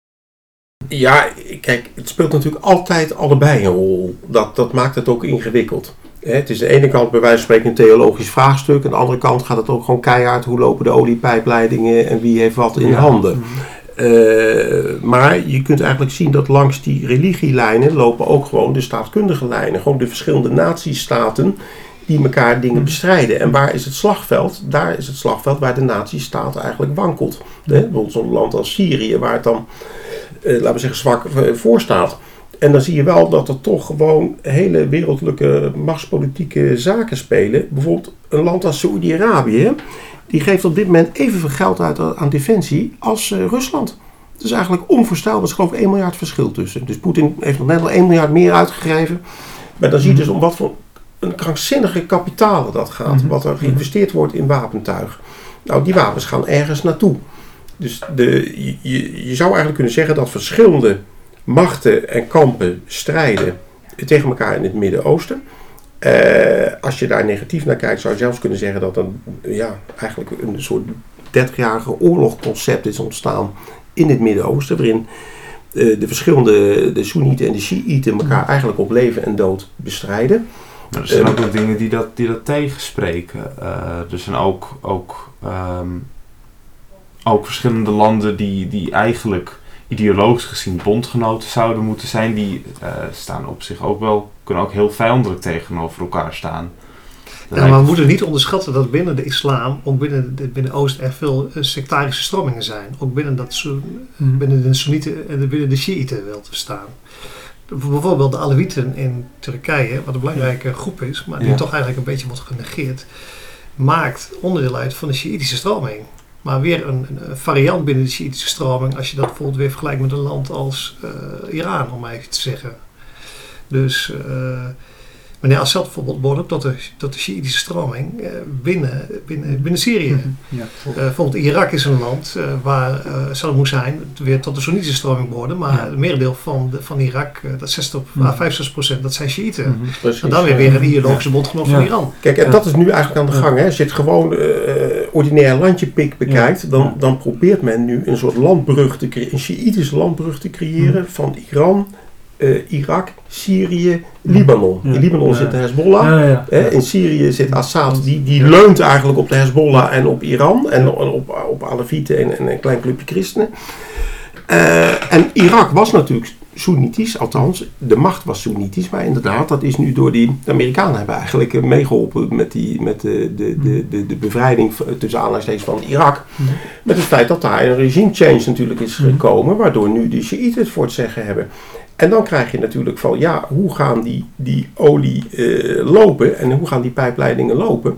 Ja, kijk, het speelt natuurlijk altijd allebei een rol. Dat, dat maakt het ook ingewikkeld. Het is aan de ene kant bij wijze van spreken een theologisch vraagstuk. Aan de andere kant gaat het ook gewoon keihard. Hoe lopen de oliepijpleidingen en wie heeft wat in Ja. handen. Eh, maar je kunt eigenlijk zien dat langs die religielijnen lopen ook gewoon de staatkundige lijnen. Gewoon de verschillende natiestaten die elkaar dingen bestrijden. En waar is het slagveld? Daar is het slagveld waar de natiestaat eigenlijk wankelt. Hè, Bijvoorbeeld zo'n land als Syrië, waar het dan, eh, laten we zeggen, zwak eh, voor staat. En dan zie je wel dat er toch gewoon hele wereldlijke machtspolitieke zaken spelen. Bijvoorbeeld een land als Saoedi-Arabië, die geeft op dit moment evenveel geld uit aan defensie als eh, Rusland. Het is eigenlijk onvoorstelbaar. Er is geloof ik 1 miljard verschil tussen. Dus Poetin heeft nog net al 1 miljard meer uitgegeven. Maar dan zie je dus om wat voor een krankzinnige kapitalen dat gaat. Mhm. Wat er geïnvesteerd wordt in wapentuig. Nou, die wapens gaan ergens naartoe. Dus de, je, je, zou eigenlijk kunnen zeggen dat verschillende machten en kampen strijden tegen elkaar in het Midden-Oosten. Eh, als je daar negatief naar kijkt, zou je zelfs kunnen zeggen dat een, ja, eigenlijk een soort 30-jarige oorlogconcept is ontstaan in het Midden-Oosten, waarin eh, de verschillende, de Soenieten en de Shiiten elkaar eigenlijk op leven en dood bestrijden. Maar er zijn Eh, ook dingen die dat, die dat tegenspreken. Er zijn ook, ook, ehm, ook verschillende landen die, die eigenlijk ideologisch gezien bondgenoten zouden moeten zijn. Die eh, staan op zich ook wel, kunnen ook heel vijandelijk tegenover elkaar staan. Ja, maar we moeten niet onderschatten dat binnen de islam, ook binnen, de, binnen Oost, er veel eh, sectarische stromingen zijn. Ook binnen, dat, Mhm. binnen de Soenieten en de- binnen de Shiiten wel te staan. Bijvoorbeeld de Alawieten in Turkije, wat een belangrijke groep is, maar die Ja. toch eigenlijk een beetje wordt genegeerd, maakt onderdeel uit van de Shiïtische stroming. Maar weer een, een variant binnen de Shiïtische stroming, als je dat bijvoorbeeld weer vergelijkt met een land als eh, Iran, om maar even te zeggen. Dus eh, meneer Assad bijvoorbeeld behoort ook tot de, tot de Shiïtische stroming eh, binnen, binnen, binnen Syrië. Ja. Eh, bijvoorbeeld Irak is een land eh, waar Saddam Hussein weer tot de Soenitische stroming behoorde, maar Ja. het merendeel van, de, van Irak, dat 60 of Mhm. ah, 65 procent, dat zijn Shiiten. Mhm. En dan weer weer een ideologische bondgenoot Ja. van Iran. Kijk, en Ja. dat is nu eigenlijk aan de Ja. gang. Hè. Het gewoon eh, ordinair landjepik bekijkt, dan, Ja. dan probeert men nu een soort landbrug te creëren, een Sjiïtische landbrug te creëren van Iran, eh, Irak, Syrië, Libanon. Ja. In Libanon zit de Hezbollah. Hè, in Syrië zit Assad, die, die leunt eigenlijk op de Hezbollah en op Iran en op, op Alevieten en, en een klein clubje christenen. Eh, en Irak was natuurlijk Soenitisch, althans, de macht was Soenitisch, maar inderdaad, dat is nu door die de Amerikanen hebben eigenlijk eh, meegeholpen met, die, met de, de, de, de, de bevrijding v- tussen aanhalingstekens van Irak. Mhm. Met het feit dat daar een regime change natuurlijk is Mhm. gekomen, waardoor nu de Shiiten het voor het zeggen hebben. En dan krijg je natuurlijk van, ja, hoe gaan die, die olie eh, lopen en hoe gaan die pijpleidingen lopen?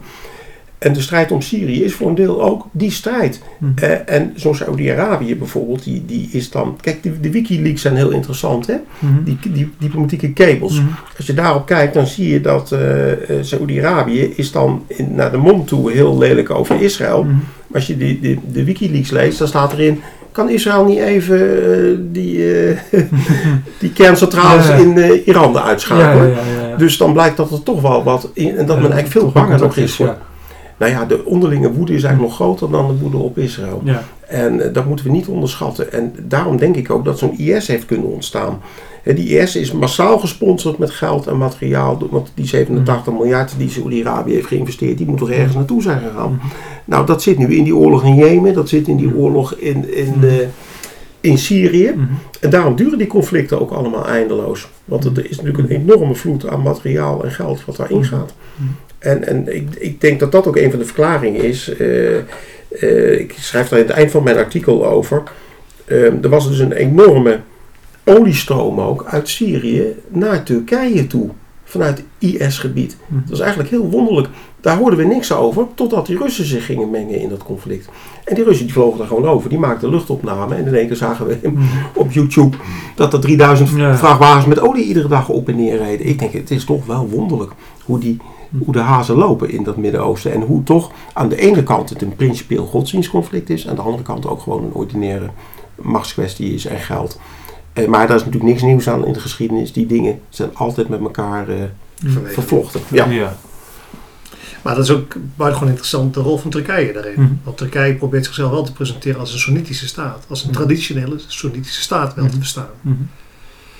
En de strijd om Syrië is voor een deel ook die strijd. Mhm. Eh, en zo'n Saudi-Arabië bijvoorbeeld, die, die is dan... Kijk, de, de Wikileaks zijn heel interessant, hè? Mhm. Die, die diplomatieke kabels. Mhm. Als je daarop kijkt, dan zie je dat eh eh, Saudi-Arabië is dan in, naar de mond toe heel lelijk over Israël. Maar als je de, de, de Wikileaks leest, dan staat erin... Kan Israël niet even die, die kerncentrales Ja, ja. in Iran uitschakelen? Ja. Dus dan blijkt dat er toch wel wat... In, en dat men eigenlijk veel banger nog is voor... Nou ja, de onderlinge woede is eigenlijk nog groter dan de woede op Israël. Ja. En eh, dat moeten we niet onderschatten. En daarom denk ik ook dat zo'n IS heeft kunnen ontstaan. Die IS is massaal gesponsord met geld en materiaal. Want die 87 miljard die Saudi-Arabië heeft geïnvesteerd, die moet toch ergens naartoe zijn gegaan. Nou, dat zit nu in die oorlog in Jemen, dat zit in die oorlog in, in, Mhm. eh, in Syrië. En daarom duren die conflicten ook allemaal eindeloos. Want er is natuurlijk een enorme vloed aan materiaal en geld wat daarin gaat. En, en ik, ik denk dat dat ook een van de verklaringen is. Eh, eh, ik schrijf daar in het eind van mijn artikel over. Eh, er was dus een enorme oliestroom ook uit Syrië naar Turkije toe. Vanuit IS-gebied. Mhm. Dat is eigenlijk heel wonderlijk. Daar hoorden we niks over totdat die Russen zich gingen mengen in dat conflict. En die Russen die vlogen er gewoon over. Die maakten luchtopname. En in één keer zagen we Mhm. op YouTube dat er 3000 Ja. vrachtwagens met olie iedere dag op en neer reden. Ik denk, het is toch wel wonderlijk hoe, die, hoe de hazen lopen in dat Midden-Oosten. En hoe toch aan de ene kant het een principieel godsdienstconflict is. Aan de andere kant ook gewoon een ordinaire machtskwestie is en geld. Eh, maar daar is natuurlijk niks nieuws aan in de geschiedenis. Die dingen zijn altijd met elkaar eh, Verweven. vervlochten. Ja. Ja. Maar dat is ook buitengewoon interessant, de rol van Turkije daarin. Mhm. Want Turkije probeert zichzelf wel te presenteren als een Soenitische staat. Als een Mhm. traditionele Soenitische staat wel te Mhm.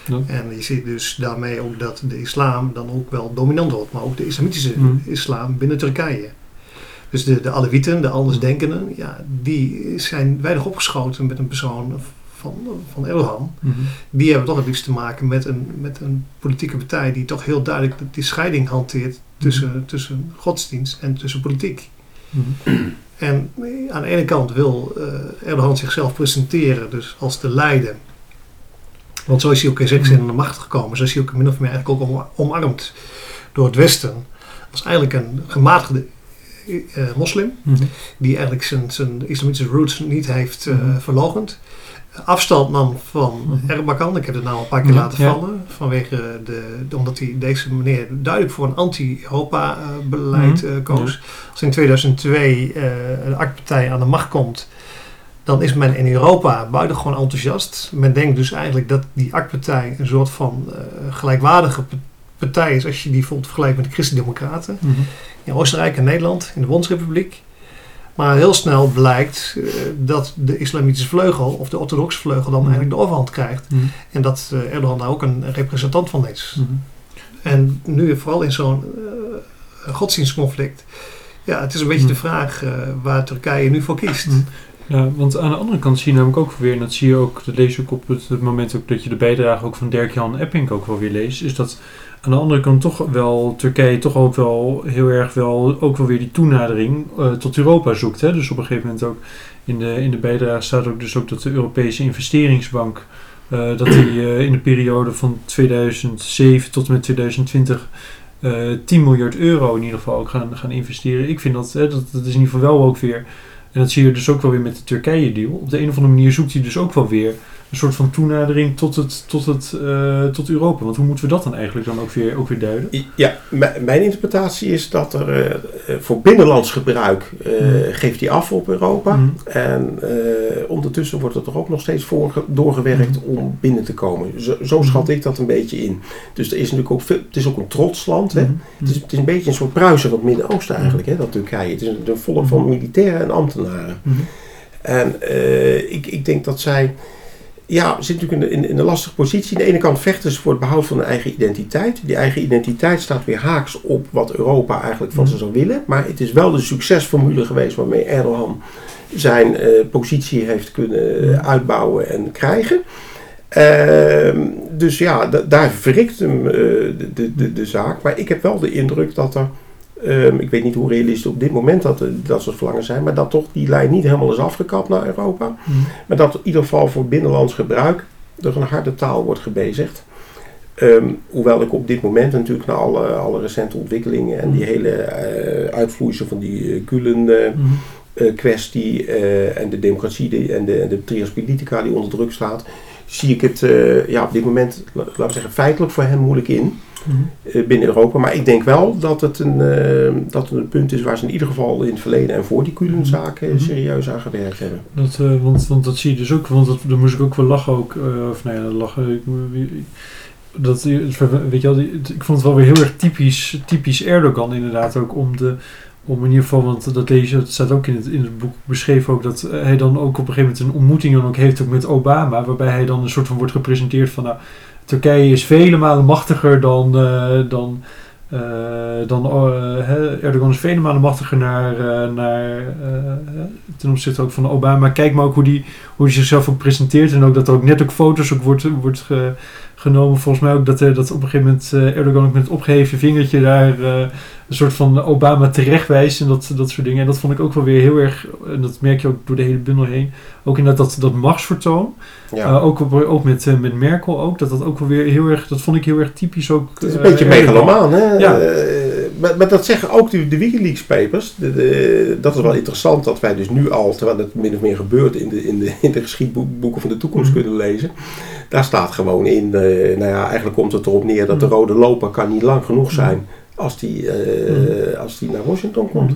Mhm. En je ziet dus daarmee ook dat de islam dan ook wel dominant wordt. Maar ook de islamitische Mhm. islam binnen Turkije. Dus de, de Alewieten, de andersdenkenden, ja, die zijn weinig opgeschoten met een persoon van, van Erdogan. Mhm. Die hebben toch het liefst te maken met een, met een politieke partij die toch heel duidelijk die scheiding hanteert tussen, tussen godsdienst en tussen politiek. Mhm. En aan de ene kant wil eh, Erdogan zichzelf presenteren dus als de leider. Want zo is hij ook in zekere zin aan de macht gekomen. Zo is hij ook min of meer eigenlijk ook om- omarmd door het Westen. Als eigenlijk een gematigde eh, moslim. Mhm. Die eigenlijk zijn, zijn islamitische roots niet heeft eh Mhm. verlogend. Afstand nam van Mhm. Erbakan. Ik heb het naam al een paar keer laten ja. vallen. Vanwege de, de- omdat hij deze meneer duidelijk voor een anti-Europa-beleid eh, koos. Als in 2002 eh een AK-partij aan de macht komt, dan is men in Europa buitengewoon enthousiast. Men denkt dus eigenlijk dat die AK-partij een soort van eh, gelijkwaardige partij is als je die bijvoorbeeld vergelijkt met de Christen-Democraten. Mhm. In Oostenrijk en Nederland, in de Bondsrepubliek. Maar heel snel blijkt eh, dat de islamitische vleugel, of de orthodoxe vleugel, dan Mhm. eigenlijk de overhand krijgt. Mhm. En dat eh, Erdogan daar ook een representant van is. En nu vooral in zo'n godsdienstconflict. Ja, het is een beetje de vraag waar Turkije nu voor kiest. Ja, want aan de andere kant zie je namelijk ook weer, en dat zie je ook, dat lees je ook op het, moment ook dat je de bijdrage ook van Dirk-Jan Epping ook wel weer leest, is dat aan de andere kant toch wel Turkije toch ook wel heel erg wel ook wel weer die toenadering eh, tot Europa zoekt. Hè? Dus op een gegeven moment ook in de, in de bijdrage staat ook dus ook dat de Europese investeringsbank eh, dat die eh, in de periode van 2007 tot en met 2020 eh 10 miljard euro in ieder geval ook gaan, gaan investeren. Ik vind dat, hè, dat, dat is in ieder geval wel ook weer, en dat zie je dus ook wel weer met de Turkije-deal. Op de een of andere manier zoekt hij dus ook wel weer een soort van toenadering tot, het, tot, het, eh, tot Europa. Want hoe moeten we dat dan eigenlijk dan ook weer, ook weer duiden? Ja, mijn interpretatie is dat er eh, eh, voor binnenlands gebruik Mhm. geeft hij af op Europa. Mhm. En ondertussen wordt het er ook nog steeds voor doorgewerkt om binnen te komen. Zo, zo schat ik dat een beetje in. Dus er is natuurlijk ook veel, het is ook een trotsland. Hè? Het, is, het is een beetje een soort Pruisen van het Midden-Oosten eigenlijk, hè, dat Turkije. Het is een, een volk van militairen en ambtenaren. En ik, ik denk dat zij. Ja, zit natuurlijk in, in, in een lastige positie. Aan de ene kant vechten ze voor het behoud van hun eigen identiteit. Die eigen identiteit staat weer haaks op wat Europa eigenlijk van ze zou willen. Maar het is wel de succesformule geweest waarmee Erdogan zijn eh, positie heeft kunnen eh, uitbouwen en krijgen. Ehm, dus ja, da- daar verrikt hem eh, de, de, de, de zaak. Maar ik heb wel de indruk dat er. Ehm, ik weet niet hoe realistisch op dit moment dat, eh, dat soort verlangen zijn. Maar dat toch die lijn niet helemaal is afgekapt naar Europa. Mhm. Maar dat in ieder geval voor binnenlands gebruik er een harde taal wordt gebezigd. Ehm, hoewel ik op dit moment natuurlijk na alle, alle recente ontwikkelingen en die hele eh uitvloeisel van die uh, Mhm. kwestie eh, en de democratie die, en de, de trias politica die onder druk staat, zie ik het eh, ja, op dit moment, la- laten we zeggen, feitelijk voor hem moeilijk in Mhm. eh, binnen Europa. Maar ik denk wel dat het, een, eh, dat het een punt is waar ze in ieder geval in het verleden en voor die Kulen-zaken Mhm. serieus aan gewerkt hebben. Dat, want, want dat zie je dus ook, want dat, daar moest ik ook wel lachen ook, of ja, lachen, ik, dat, weet je wel, ik vond het wel weer heel erg typisch, typisch Erdogan inderdaad ook om de, om in ieder geval, want dat lees je, dat staat ook in het, in het boek beschreven ook, dat eh, hij dan ook op een gegeven moment een ontmoeting dan ook heeft ook met Obama, waarbij hij dan een soort van wordt gepresenteerd van, nou, Turkije is vele malen machtiger dan, eh, dan, eh, dan Erdogan is vele malen machtiger naar, naar ten opzichte ook van Obama. Kijk maar ook hoe die, hoe die zichzelf ook presenteert. En ook dat er ook net ook foto's ook wordt, wordt genomen. Volgens mij ook dat, er, dat op een gegeven moment eh, Erdogan ook met het opgeheven vingertje daar eh, een soort van Obama terechtwijst en dat, dat soort dingen. En dat vond ik ook wel weer heel erg, en dat merk je ook door de hele bundel heen, ook inderdaad dat, dat machtsvertoon. Ja. Eh, ook, op- ook met, eh, met Merkel ook, dat dat ook wel weer heel erg, dat vond ik heel erg typisch ook. Het is een eh, beetje megalomaan, hè? Ja. Maar, maar dat zeggen ook de, de Wikileaks papers. De, de- dat is wel interessant dat wij dus nu al, terwijl het min of meer gebeurt in de, in de, in de geschiedboeken van de toekomst Mhm. kunnen lezen. Daar staat gewoon in, eh, nou ja, eigenlijk komt het erop neer dat de Mhm. rode loper kan niet lang genoeg zijn als die, eh, als die naar Washington komt.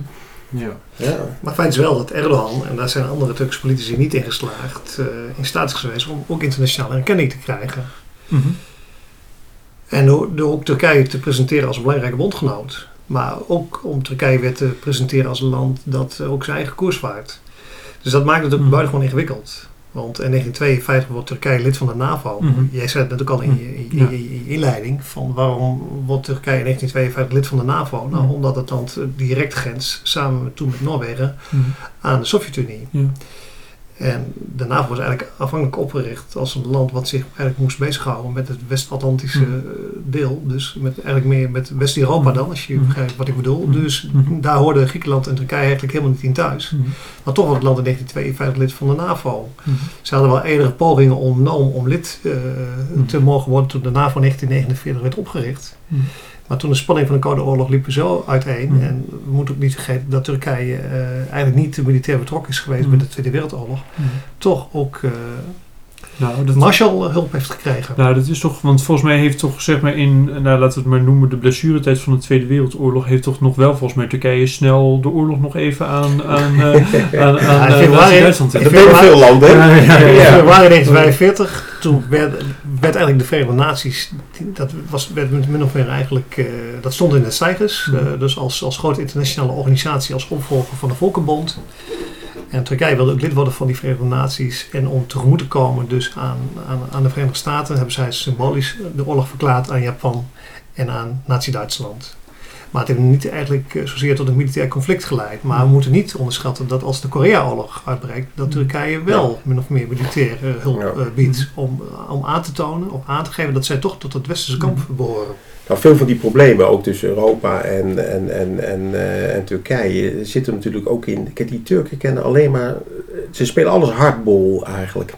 Ja. Ja. Maar feit is wel dat Erdogan, en daar zijn andere Turkse politici niet in geslaagd, eh, in staat is geweest om ook internationale erkenning te krijgen. Mhm. En door, door ook Turkije te presenteren als een belangrijke bondgenoot. Maar ook om Turkije weer te presenteren als een land dat ook zijn eigen koers vaart. Dus dat maakt het ook Mhm. buitengewoon ingewikkeld. Want in 1952 wordt Turkije lid van de NAVO. Mhm. Jij zei het net ook al in je, in je- Ja. in je inleiding. Van waarom wordt Turkije in 1952 lid van de NAVO? Nou, Mhm. omdat het land direct grens, samen met, toen met Noorwegen, Mhm. aan de Sovjet-Unie. En de NAVO was eigenlijk afhankelijk opgericht als een land wat zich eigenlijk moest bezighouden met het West-Atlantische Mhm. eh, deel. Dus met, eigenlijk meer met West-Europa dan, als je Mhm. begrijpt wat ik bedoel. Mhm. Dus daar hoorden Griekenland en Turkije eigenlijk helemaal niet in thuis. Maar toch wordt het land in 1952 lid van de NAVO. Ze hadden wel eerdere pogingen ondernomen om lid eh, te mogen worden toen de NAVO in 1949 werd opgericht. Maar toen de spanning van de Koude Oorlog liepen zo uiteen. Hmm. En we moeten ook niet vergeten dat Turkije eh, eigenlijk niet militair betrokken is geweest bij hmm. de Tweede Wereldoorlog. Hmm. Toch ook uh, nou, dat Marshall eh, hulp heeft gekregen. Nou, dat is toch, want volgens mij heeft toch, zeg maar, in, nou, laten we het maar noemen, de blessuretijd van de Tweede Wereldoorlog, heeft toch nog wel, volgens mij, Turkije snel de oorlog nog even aan, aan, aan, aan, ja, veel landen. Ja, ja. In toen werd, werd eigenlijk de Verenigde Naties, dat was, werd min of meer eigenlijk, eh, dat stond in de stijgers, eh, dus als, als grote internationale organisatie, als opvolger van de Volkenbond. En Turkije wilde ook lid worden van die Verenigde Naties. En om tegemoet te komen dus aan, aan, aan de Verenigde Staten hebben zij symbolisch de oorlog verklaard aan Japan en aan Nazi-Duitsland. Maar het heeft niet eigenlijk eh, zozeer tot een militair conflict geleid. Maar we moeten niet onderschatten dat als de Korea-oorlog uitbreekt, dat Turkije wel min of meer militaire hulp Ja. eh, biedt. Om, om aan te tonen, of aan te geven dat zij toch tot het westerse kamp behoren. Nou, veel van die problemen, ook tussen Europa en, en, en, en, eh, en Turkije, zitten natuurlijk ook in. Kijk, die Turken kennen alleen maar. Ze spelen alles hardball eigenlijk.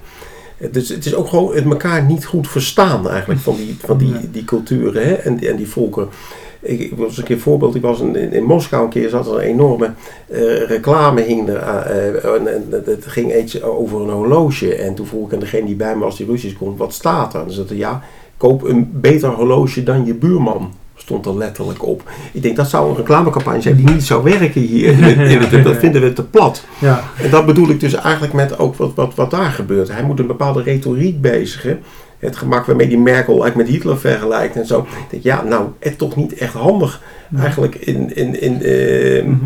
Dus het is ook gewoon het elkaar niet goed verstaan eigenlijk van die, van die, die culturen hè, en, en die volken. Ik, ik was een keer een voorbeeld. Ik was in, in, in Moskou een keer, zat er een enorme eh, reclame hing er. aan, eh, en, en het ging iets over een horloge. En toen vroeg ik aan degene die bij me als die Russisch kon, wat staat er? En ze zeiden, ja, koop een beter horloge dan je buurman. Stond er letterlijk op. Ik denk dat zou een reclamecampagne zijn die niet zou werken hier. Dat vinden we te plat. Ja, En dat bedoel ik dus eigenlijk met ook wat, wat, wat daar gebeurt. Hij moet een bepaalde retoriek bezigen. Het gemak waarmee die Merkel eigenlijk met Hitler vergelijkt en zo. Denk, ja, nou, het toch niet echt handig eigenlijk in, in, in, eh, Mhm.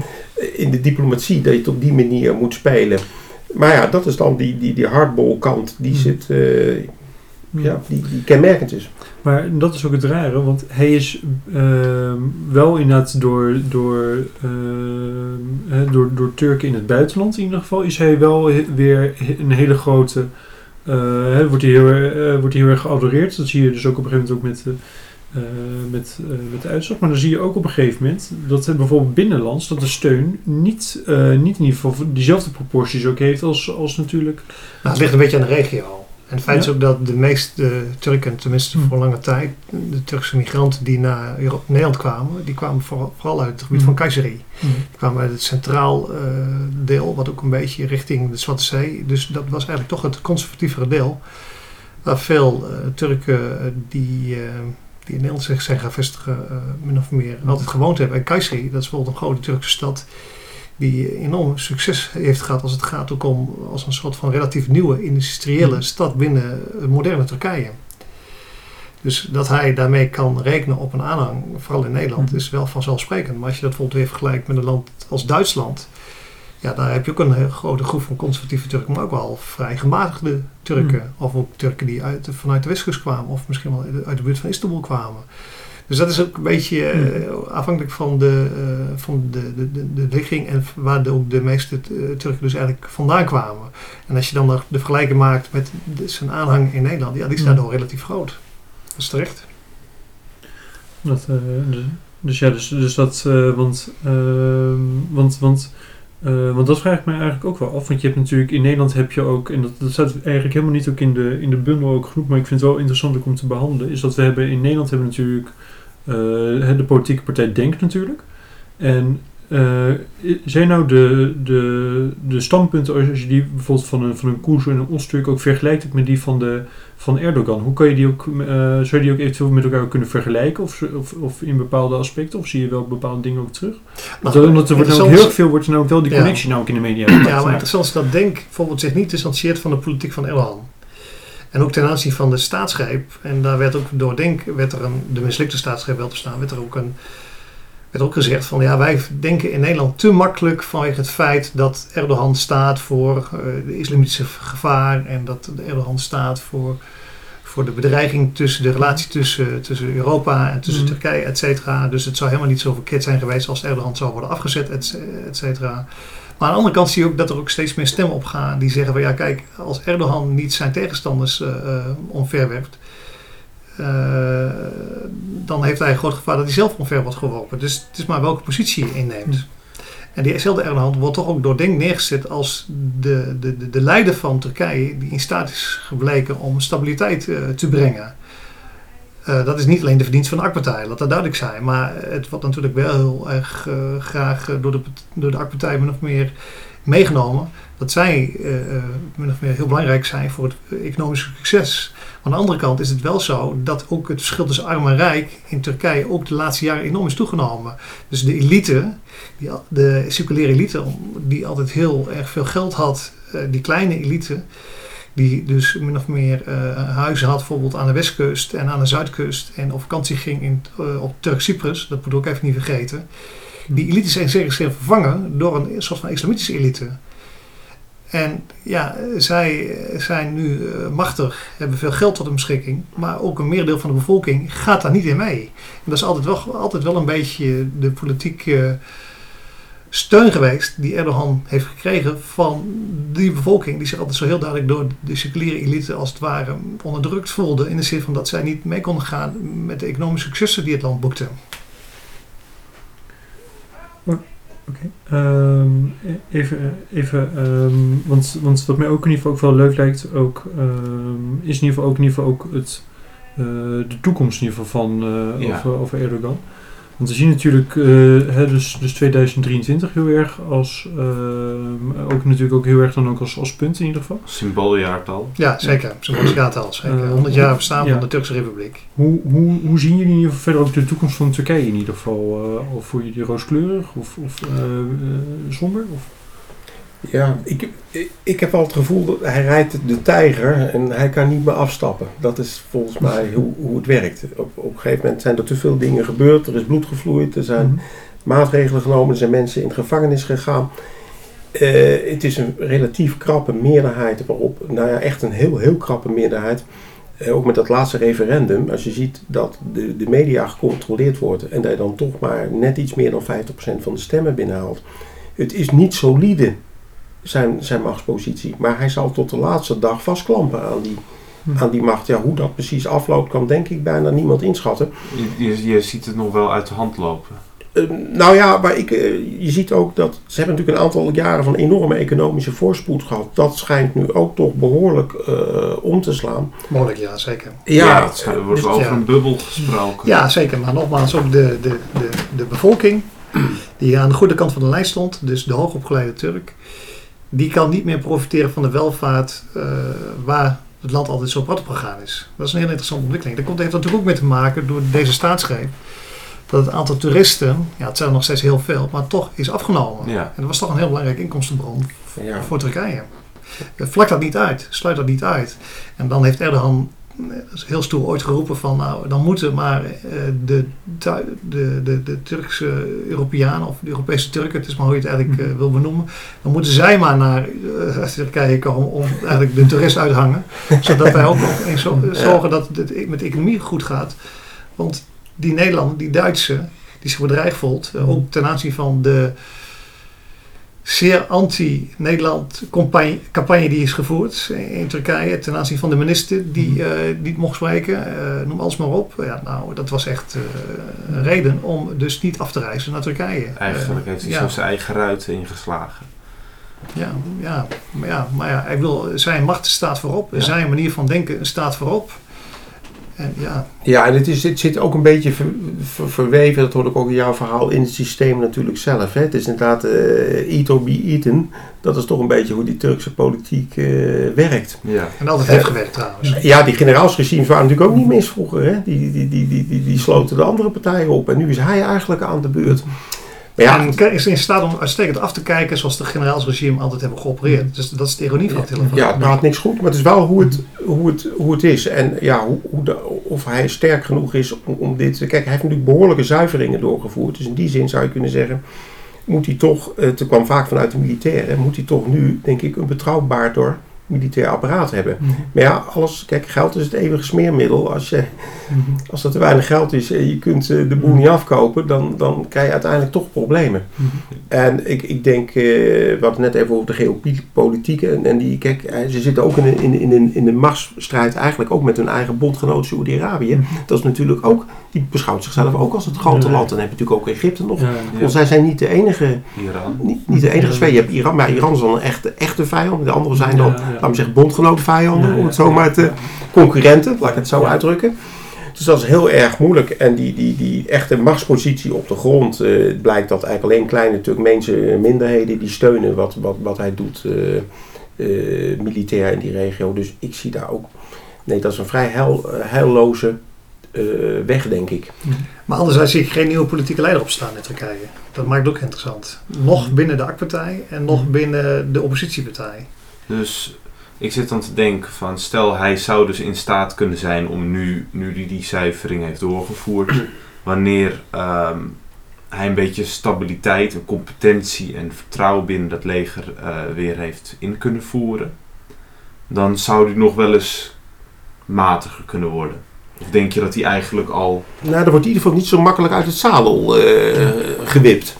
in de diplomatie dat je het op die manier moet spelen. Maar ja, dat is dan die, die, die hardball kant die Mhm. zit, eh, ja, die, die kenmerkend is. Maar dat is ook het rare, want hij is ehm, wel inderdaad door, door, ehm, door, door Turken in het buitenland in ieder geval, is hij wel weer een hele grote, hè, wordt, hij heel, eh, wordt hij heel erg geadoreerd. Dat zie je dus ook op een gegeven moment ook met, eh, eh, met, eh, met de uitslag. Maar dan zie je ook op een gegeven moment dat bijvoorbeeld binnenlands, dat de steun niet, eh, niet in ieder geval diezelfde proporties ook heeft als, als natuurlijk... Nou, het ligt een beetje aan de regio. En het feit Ja. is ook dat de meeste Turken, tenminste Hmm. voor lange tijd, de Turkse migranten die naar Euro- Nederland kwamen, die kwamen vooral, vooral uit het gebied Hmm. van Kayseri. Die kwamen uit het centraal eh, deel, wat ook een beetje richting de Zwarte Zee. Dus dat was eigenlijk toch het conservatievere deel. Waar veel eh, Turken eh, die, die in Nederland zich zijn gaan vestigen, min of meer altijd gewoond hebben. En Kayseri, dat is bijvoorbeeld een grote Turkse stad, die enorm succes heeft gehad als het gaat ook om als een soort van relatief nieuwe industriële stad binnen moderne Turkije. Dus dat hij daarmee kan rekenen op een aanhang, vooral in Nederland, Mhm. is wel vanzelfsprekend. Maar als je dat bijvoorbeeld weer vergelijkt met een land als Duitsland, ja, daar heb je ook een grote groep van conservatieve Turken, maar ook wel vrij gematigde Turken. Of ook Turken die uit, vanuit de westkust kwamen, of misschien wel uit de buurt van Istanbul kwamen. Dus dat is ook een beetje eh, afhankelijk van de, eh, van de, de, de, de ligging en waar de, ook de meeste eh, Turken dus eigenlijk vandaan kwamen. En als je dan de vergelijking maakt met zijn aanhang in Nederland, ja, die is Mm. daardoor relatief groot. Dat is terecht. Dat, dus, dus ja, dus, dus dat, eh, want, ehm, want, want, eh, want dat vraag ik mij eigenlijk ook wel af. Want je hebt natuurlijk, in Nederland heb je ook, en dat, dat staat eigenlijk helemaal niet ook in de, in de bundel ook genoeg, maar ik vind het wel interessant om te behandelen, is dat we hebben, in Nederland hebben natuurlijk de politieke partij Denk natuurlijk. En eh, zijn nou de, de, de standpunten, als je die bijvoorbeeld van een, van een Koers en een Onsturk ook vergelijkt met die van, de, van Erdogan, hoe kan je die ook, eh, zou je die ook eventueel met elkaar kunnen vergelijken? Of, of, of in bepaalde aspecten? Of zie je wel bepaalde dingen ook terug? Want Nou, omdat er wordt nou heel veel wordt er nou ook wel die connectie nou ook in de media Ja, maar interessant is dat Denk bijvoorbeeld zich niet distancieert van de politiek van Erdogan. En ook ten aanzien van de staatsgreep, en daar werd ook door Denk, werd er een, de mislukte staatsgreep wel te staan, werd er ook, een, werd ook gezegd van ja, wij denken in Nederland te makkelijk vanwege het feit dat Erdogan staat voor eh, de islamitische gevaar en dat Erdogan staat voor, voor de bedreiging tussen de relatie tussen, tussen Europa en tussen Mhm. Turkije, et cetera. Dus het zou helemaal niet zo verkeerd zijn geweest als Erdogan zou worden afgezet, et, et cetera. Maar aan de andere kant zie je ook dat er ook steeds meer stemmen opgaan die zeggen van ja kijk, als Erdogan niet zijn tegenstanders eh, omverwerpt, eh, dan heeft hij een groot gevaar dat hij zelf omver wordt geworpen. Dus het is maar welke positie je inneemt. En diezelfde Erdogan wordt toch ook door Denk neergezet als de, de, de, de leider van Turkije die in staat is gebleken om stabiliteit te brengen. Eh, dat is niet alleen de verdienst van de AK-partij, laat dat duidelijk zijn. Maar het wordt natuurlijk wel heel erg eh, graag eh, door de, door de AK-partij min of meer meegenomen. Dat zij eh, min meer heel belangrijk zijn voor het economische succes. Aan de andere kant is het wel zo dat ook het verschil tussen arm en rijk in Turkije ook de laatste jaren enorm is toegenomen. Dus de elite, die, de circulaire elite, die altijd heel erg veel geld had, die kleine elite, die dus min of meer eh, huizen had, bijvoorbeeld aan de westkust en aan de zuidkust, en op vakantie ging in, eh, op Turk-Cyprus, dat moet ik ook even niet vergeten. Die elite zijn zeker vervangen door een soort van islamitische elite. En ja, zij zijn nu eh, machtig, hebben veel geld tot hun beschikking, maar ook een merendeel van de bevolking gaat daar niet in mee. En dat is altijd wel, altijd wel een beetje de politieke steun geweest die Erdogan heeft gekregen van die bevolking, die zich altijd zo heel duidelijk door de seculiere elite als het ware onderdrukt voelde, in de zin van dat zij niet mee konden gaan met de economische successen die het land boekte. Oké. Ehm, even, even ehm, want, want wat mij ook in ieder geval ook wel leuk lijkt, ook, ehm, is in ieder geval ook, in ieder geval ook het, eh, de toekomst in ieder geval van eh, Ja. over, over Erdogan. Want we zien natuurlijk, eh, hè, dus, dus 2023 heel erg als, ehm, ook natuurlijk ook heel erg dan ook als, als punt in ieder geval. Symbooljaartal. Ja, zeker. Zoals gaat al. Zeker. Eh, 100 jaar bestaan ja. van de Turkse Republiek. Hoe, hoe, hoe zien jullie in ieder geval verder ook de toekomst van Turkije in ieder geval? Eh, of voel je die rooskleurig of, of eh, eh, somber? Of? Ja, ik, ik, heb wel het gevoel dat hij rijdt de tijger en hij kan niet meer afstappen. Dat is volgens mij hoe, hoe het werkt. Op, op een gegeven moment zijn er te veel dingen gebeurd. Er is bloed gevloeid. Er zijn Mhm. maatregelen genomen. Er zijn mensen in de gevangenis gegaan. Eh, het is een relatief krappe meerderheid waarop, nou ja, echt een heel, heel krappe meerderheid. Eh, ook met dat laatste referendum, als je ziet dat de, de media gecontroleerd wordt en dat je dan toch maar net iets meer dan 50% van de stemmen binnenhaalt. Het is niet solide, zijn, zijn machtspositie. Maar hij zal tot de laatste dag vastklampen aan die, Hm. aan die macht. Ja, hoe dat precies afloopt, kan denk ik bijna niemand inschatten. Je, je, je ziet het nog wel uit de hand lopen. Eh, nou ja, maar ik, eh, je ziet ook dat ze hebben natuurlijk een aantal jaren van enorme economische voorspoed gehad. Dat schijnt nu ook toch behoorlijk eh, om te slaan. Mogelijk, ja, zeker. Ja, het schijnt- er wordt dus, wel over ja. een bubbel gesproken. Ja, zeker. Maar nogmaals, ook de, de, de, de bevolking die aan de goede kant van de lijst stond, dus de hoogopgeleide Turk, die kan niet meer profiteren van de welvaart eh, waar het land altijd zo prat op gegaan is. Dat is een heel interessante ontwikkeling. Dat komt, heeft natuurlijk ook mee te maken door deze staatsgreep. Dat het aantal toeristen, ja, het zijn er nog steeds heel veel, maar toch is afgenomen. Ja. En dat was toch een heel belangrijke inkomstenbron Ja. voor Turkije. Eh, Vlak dat niet uit, sluit dat niet uit. En dan heeft Erdogan dat is heel stoer ooit geroepen van nou dan moeten maar eh, de, de, de, de Turkse Europeanen of de Europese Turken, het is maar hoe je het eigenlijk eh, wil benoemen, dan moeten zij maar naar eh, Turkije komen om eigenlijk de toerist uit te hangen. Zodat wij ook nog eens zo- zorgen dat het met de economie goed gaat. Want die Nederlander, die Duitse, die zich bedreigd voelt, eh, ook ten aanzien van de zeer anti-Nederland campagne, campagne die is gevoerd in Turkije ten aanzien van de minister die eh, niet mocht spreken, eh, noem alles maar op. Ja, nou, dat was echt eh, een reden om dus niet af te reizen naar Turkije. Eigenlijk Eh, heeft hij ja, zijn eigen ruit ingeslagen. ja, ja, maar ja, maar ja, ik wil, zijn macht staat voorop, Ja. zijn manier van denken staat voorop. En ja, Ja, en het, is, het zit ook een beetje ver- ver- verweven, dat hoor ik ook in jouw verhaal, in het systeem natuurlijk zelf. Hè. Het is inderdaad eh eat or be eaten. Dat is toch een beetje hoe die Turkse politiek eh, werkt. Ja. en altijd heeft gewerkt trouwens. Ja, die generaalsregimes waren natuurlijk ook niet mis vroeger. Hè. Die, die, die, die, die, die sloten de andere partijen op. En nu is hij eigenlijk aan de beurt. Ja, en is in staat om uitstekend af te kijken zoals de generaalsregime altijd hebben geopereerd. Dus dat is de ironie van het hele Ja, het praat niks goed, maar het is wel hoe het, hoe het, hoe het is. En ja, hoe, hoe de, of hij sterk genoeg is om, om dit... Kijk, hij heeft natuurlijk behoorlijke zuiveringen doorgevoerd. Dus in die zin zou je kunnen zeggen... Moet hij toch, eh, het kwam vaak vanuit de militairen... Moet hij toch nu, denk ik, een betrouwbaarder militair apparaat hebben. Mhm. Maar ja, alles, kijk, geld is het eeuwige smeermiddel. Als, je, Mhm. als er te weinig geld is en je kunt eh, de boel niet afkopen... Dan, dan krijg je uiteindelijk toch problemen. Mhm. En ik, ik denk, eh, we hadden het net even over de geopolitiek. En, en die, kijk, eh, ze zitten ook in de, in, de- in, de, in de machtsstrijd eigenlijk ook met hun eigen bondgenoot Saoedi-Arabië. Dat is natuurlijk ook, die beschouwt zichzelf ook als het grote Ja. land. Dan heb je natuurlijk ook Egypte nog. Ja, Want zij zijn niet de enige, Iran. niet, niet de enige twee. Je hebt Iran, maar Iran is dan een echte, echte vijand. De andere zijn dan, Laten we zeggen, bondgenotenvijanden. Ja, Om het ja. zo maar te, concurrenten, laat ik het zo uitdrukken. Dus dat is heel erg moeilijk. En die, die, die echte machtspositie op de grond eh, blijkt dat eigenlijk alleen kleine Turkmeense minderheden die steunen wat, wat, wat hij doet eh, eh, militair in die regio. Dus ik zie daar ook. Nee, dat is een vrij heil, eh, heilloze eh, weg, denk ik. Maar anderzijds zie ik geen nieuwe politieke leider opstaan in Turkije. Dat maakt het ook interessant. Nog binnen de AK-partij en nog binnen de oppositiepartij. Dus ik zit dan te denken van, stel hij zou dus in staat kunnen zijn om nu, nu hij die cijfering heeft doorgevoerd, wanneer ehm, hij een beetje stabiliteit en competentie en vertrouwen binnen dat leger eh, weer heeft in kunnen voeren, dan zou hij nog wel eens matiger kunnen worden. Of denk je dat hij eigenlijk al. Nou, er wordt in ieder geval niet zo makkelijk uit het zadel eh, gewipt.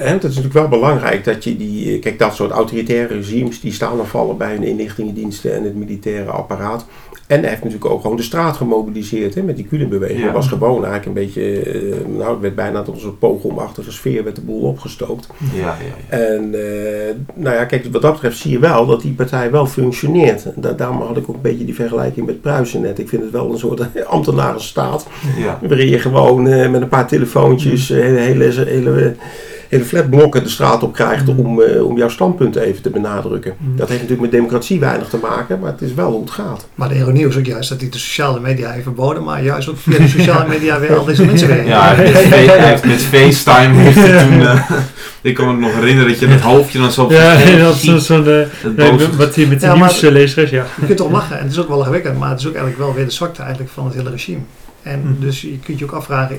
En het is natuurlijk wel belangrijk dat je die... Kijk, dat soort autoritaire regimes, die staan of vallen bij hun inlichtingendiensten en het militaire apparaat. En hij heeft natuurlijk ook gewoon de straat gemobiliseerd hè, met die Kulenbeweging. Ja. Het was gewoon eigenlijk een beetje... eh, nou, het werd bijna tot een pogromachtige sfeer werd de boel opgestookt. Ja, ja, ja. En eh, nou ja, kijk, wat dat betreft zie je wel dat die partij wel functioneert. Da daarom had ik ook een beetje die vergelijking met Pruisen net. Ik vind het wel een soort ambtenarenstaat. ja. Waarin je gewoon eh, met een paar telefoontjes eh, hele, hele, hele, hele flatblokken de straat op krijgt om, eh, om jouw standpunt even te benadrukken. Mm. Dat heeft natuurlijk met democratie weinig te maken, maar het is wel hoe het gaat. Maar de ironie is ook juist dat hij de sociale media heeft verboden, maar juist ook via de sociale media weer al deze mensen weer. Ja, hij heeft, met, FaceTime heeft hij toen. eh, ik kan me nog herinneren dat je dat hoofdje dan zo op Ja, het scherm dat is zo'n... eh, Het wat hij met de Ja, maar- nieuwslezer is, ja. Je kunt toch lachen en het is ook wel lachwekkend, maar het is ook eigenlijk wel weer de zwakte eigenlijk van het hele regime. En Mhm. dus je kunt je ook afvragen,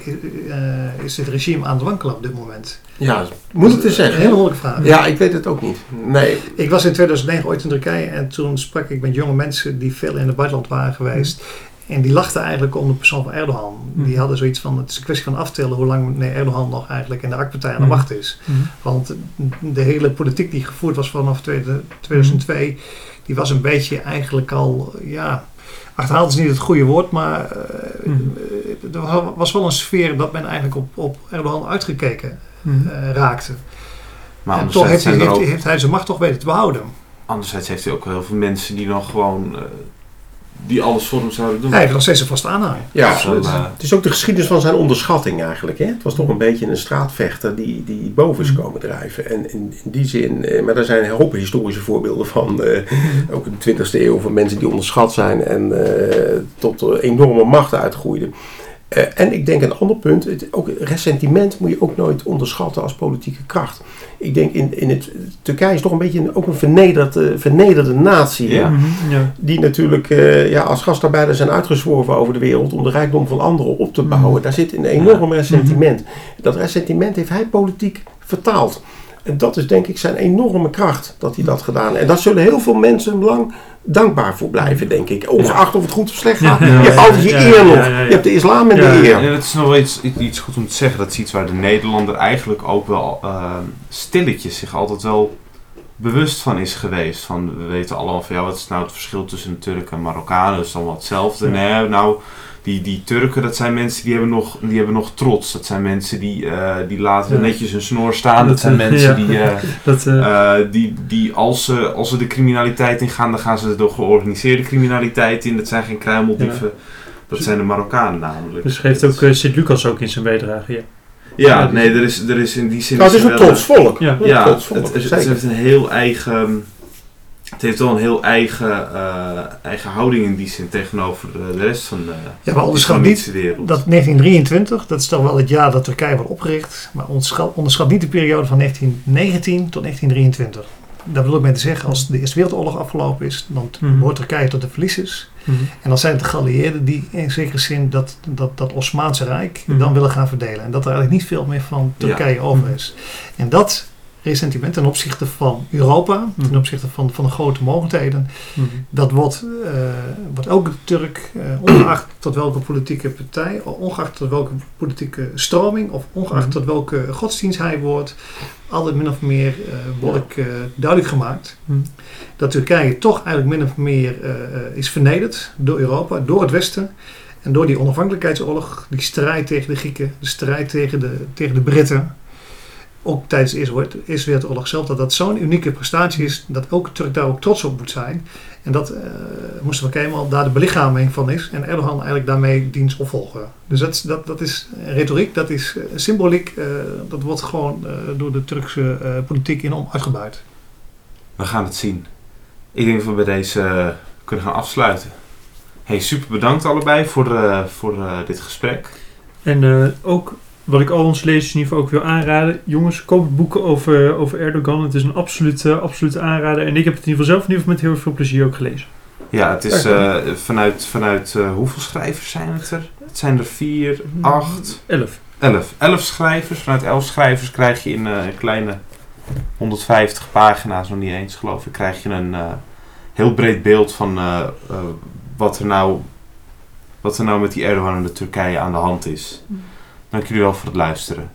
eh, is dit regime aan het wankelen op dit moment? Ja, moet ik te Een zeggen. hele moeilijke vraag. Ja, ik weet het ook niet. Nee, Ik was in 2009 ooit in Turkije en toen sprak ik met jonge mensen die veel in het buitenland waren geweest. En die lachten eigenlijk om de persoon van Erdogan. Die Mhm. hadden zoiets van, het is een kwestie van aftellen hoe lang meneer Erdogan nog eigenlijk in de AK-partij aan de Mhm. macht is. Want de hele politiek die gevoerd was vanaf tweede- 2002, die was een beetje eigenlijk al, ja, achterhaald is niet het goede woord, maar eh, eh, er was wel een sfeer dat men eigenlijk op, op Erdogan uitgekeken Mhm. eh, raakte. Maar en toch heeft hij, zijn er heeft, ook, heeft hij zijn macht toch weten te behouden. anderzijds heeft hij ook heel veel mensen die dan gewoon. eh, die alles voor hem zouden doen. Hij heeft nog steeds een vaste aanhang. ja, absoluut. het, het is ook de geschiedenis van zijn onderschatting eigenlijk. Hè? Het was toch een beetje een straatvechter die, die boven is komen drijven. En in, in die zin, eh, maar daar zijn een hoop historische voorbeelden van. eh, ook in de 20e eeuw van mensen die onderschat zijn en eh, tot enorme machten uitgroeiden. Eh, en ik denk een ander punt, het, ook ressentiment moet je ook nooit onderschatten als politieke kracht. Ik denk in, in het, Turkije is toch een beetje een, ook een vernederd, eh, vernederde natie. Ja. Mhm, ja. Die natuurlijk eh, ja, als gastarbeider zijn uitgezworven over de wereld om de rijkdom van anderen op te bouwen. Mhm. Daar zit een enorm ressentiment. Dat ressentiment heeft hij politiek vertaald. En dat is denk ik zijn enorme kracht dat hij dat gedaan heeft. En daar zullen heel veel mensen hem lang dankbaar voor blijven, denk ik. Ongeacht of het goed of slecht gaat. Ja. Je hebt altijd je Ja, eer ja, nog. ja, ja. Je hebt de islam en Ja, de eer. En het is nog wel iets, iets goed om te zeggen. Dat is iets waar de Nederlander eigenlijk ook wel eh, stilletjes zich altijd wel bewust van is geweest. Van, we weten allemaal van ja, wat is nou het verschil tussen een Turk en Marokkaan? Dat is allemaal hetzelfde. Ja. Nee, nou, die, die Turken, dat zijn mensen die hebben nog, die hebben nog trots. Dat zijn mensen die, eh, die laten Ja. netjes hun snor staan. Dat Dat, zijn eh, mensen ja. die... eh, Dat, die, die als, ze, als ze de criminaliteit ingaan, dan gaan ze door georganiseerde criminaliteit in. Dat zijn geen kruimeldieven. Dat zijn de Marokkanen namelijk. dus geeft ook Sint-Lucas ook in zijn bijdrage, ja. Ja, nee, er is, er is in die zin... Nou, het is een trots volk. Ja. Een Ja, trots volk, het, het, het heeft een heel eigen... Het heeft wel een heel eigen, eh, eigen houding in die zin tegenover eh, de rest van de Ja, maar onderschat niet wereld. dat 1923, dat is toch wel het jaar dat Turkije wordt opgericht, maar onderschat, onderschat niet de periode van 1919 tot 1923. Dat bedoel ik mee te zeggen, als de Eerste Wereldoorlog afgelopen is, dan Mhm. behoort Turkije tot de verliezers. Mhm. En dan zijn het de geallieerden die in zekere zin dat, dat, dat Osmaanse Rijk Mhm. dan willen gaan verdelen. En dat er eigenlijk niet veel meer van Turkije over is. En dat ressentiment ten opzichte van Europa, ten Mhm. opzichte van, van de grote mogelijkheden, Mhm. dat wordt, eh, wordt elke Turk, eh, ongeacht tot welke politieke partij, ongeacht tot welke politieke stroming of ongeacht Mhm. tot welke godsdienst hij wordt, altijd min of meer eh wordt duidelijk gemaakt dat Turkije toch eigenlijk min of meer is vernederd door Europa, door het Westen. En door die onafhankelijkheidsoorlog, die strijd tegen de Grieken, de strijd tegen de, tegen de Britten, ook tijdens de Eerste Wereld- Eerste Wereldoorlog zelf, dat dat zo'n unieke prestatie is, dat elke Turk daar ook trots op moet zijn. En dat eh Mustafa Kemal daar de belichaming van is en Erdogan eigenlijk daarmee diens opvolger. Dus dat, is- dat, dat is retoriek, dat is eh, symboliek, eh, dat wordt gewoon door de Turkse eh, politiek enorm uitgebuit. We gaan het zien. Ik denk dat we bij deze kunnen gaan afsluiten. Hey, super bedankt allebei voor, eh, voor eh, dit gesprek. En eh, ook wat ik al onze lezers in ieder geval ook wil aanraden. Jongens, koop boeken over, over Erdogan. Het is een absolute, absolute aanrader. En ik heb het in ieder geval zelf in ieder geval met heel veel plezier ook gelezen. Ja, het is eh, vanuit, vanuit eh, hoeveel schrijvers zijn het er? Het zijn er vier, acht, Elf. elf. Elf schrijvers. Vanuit elf schrijvers krijg je in eh, een kleine 150 pagina's, nog niet eens geloof ik, krijg je een eh, heel breed beeld van eh, eh, wat, er nou, wat er nou met die Erdogan en de Turkije aan de hand is. Dank jullie wel voor het luisteren.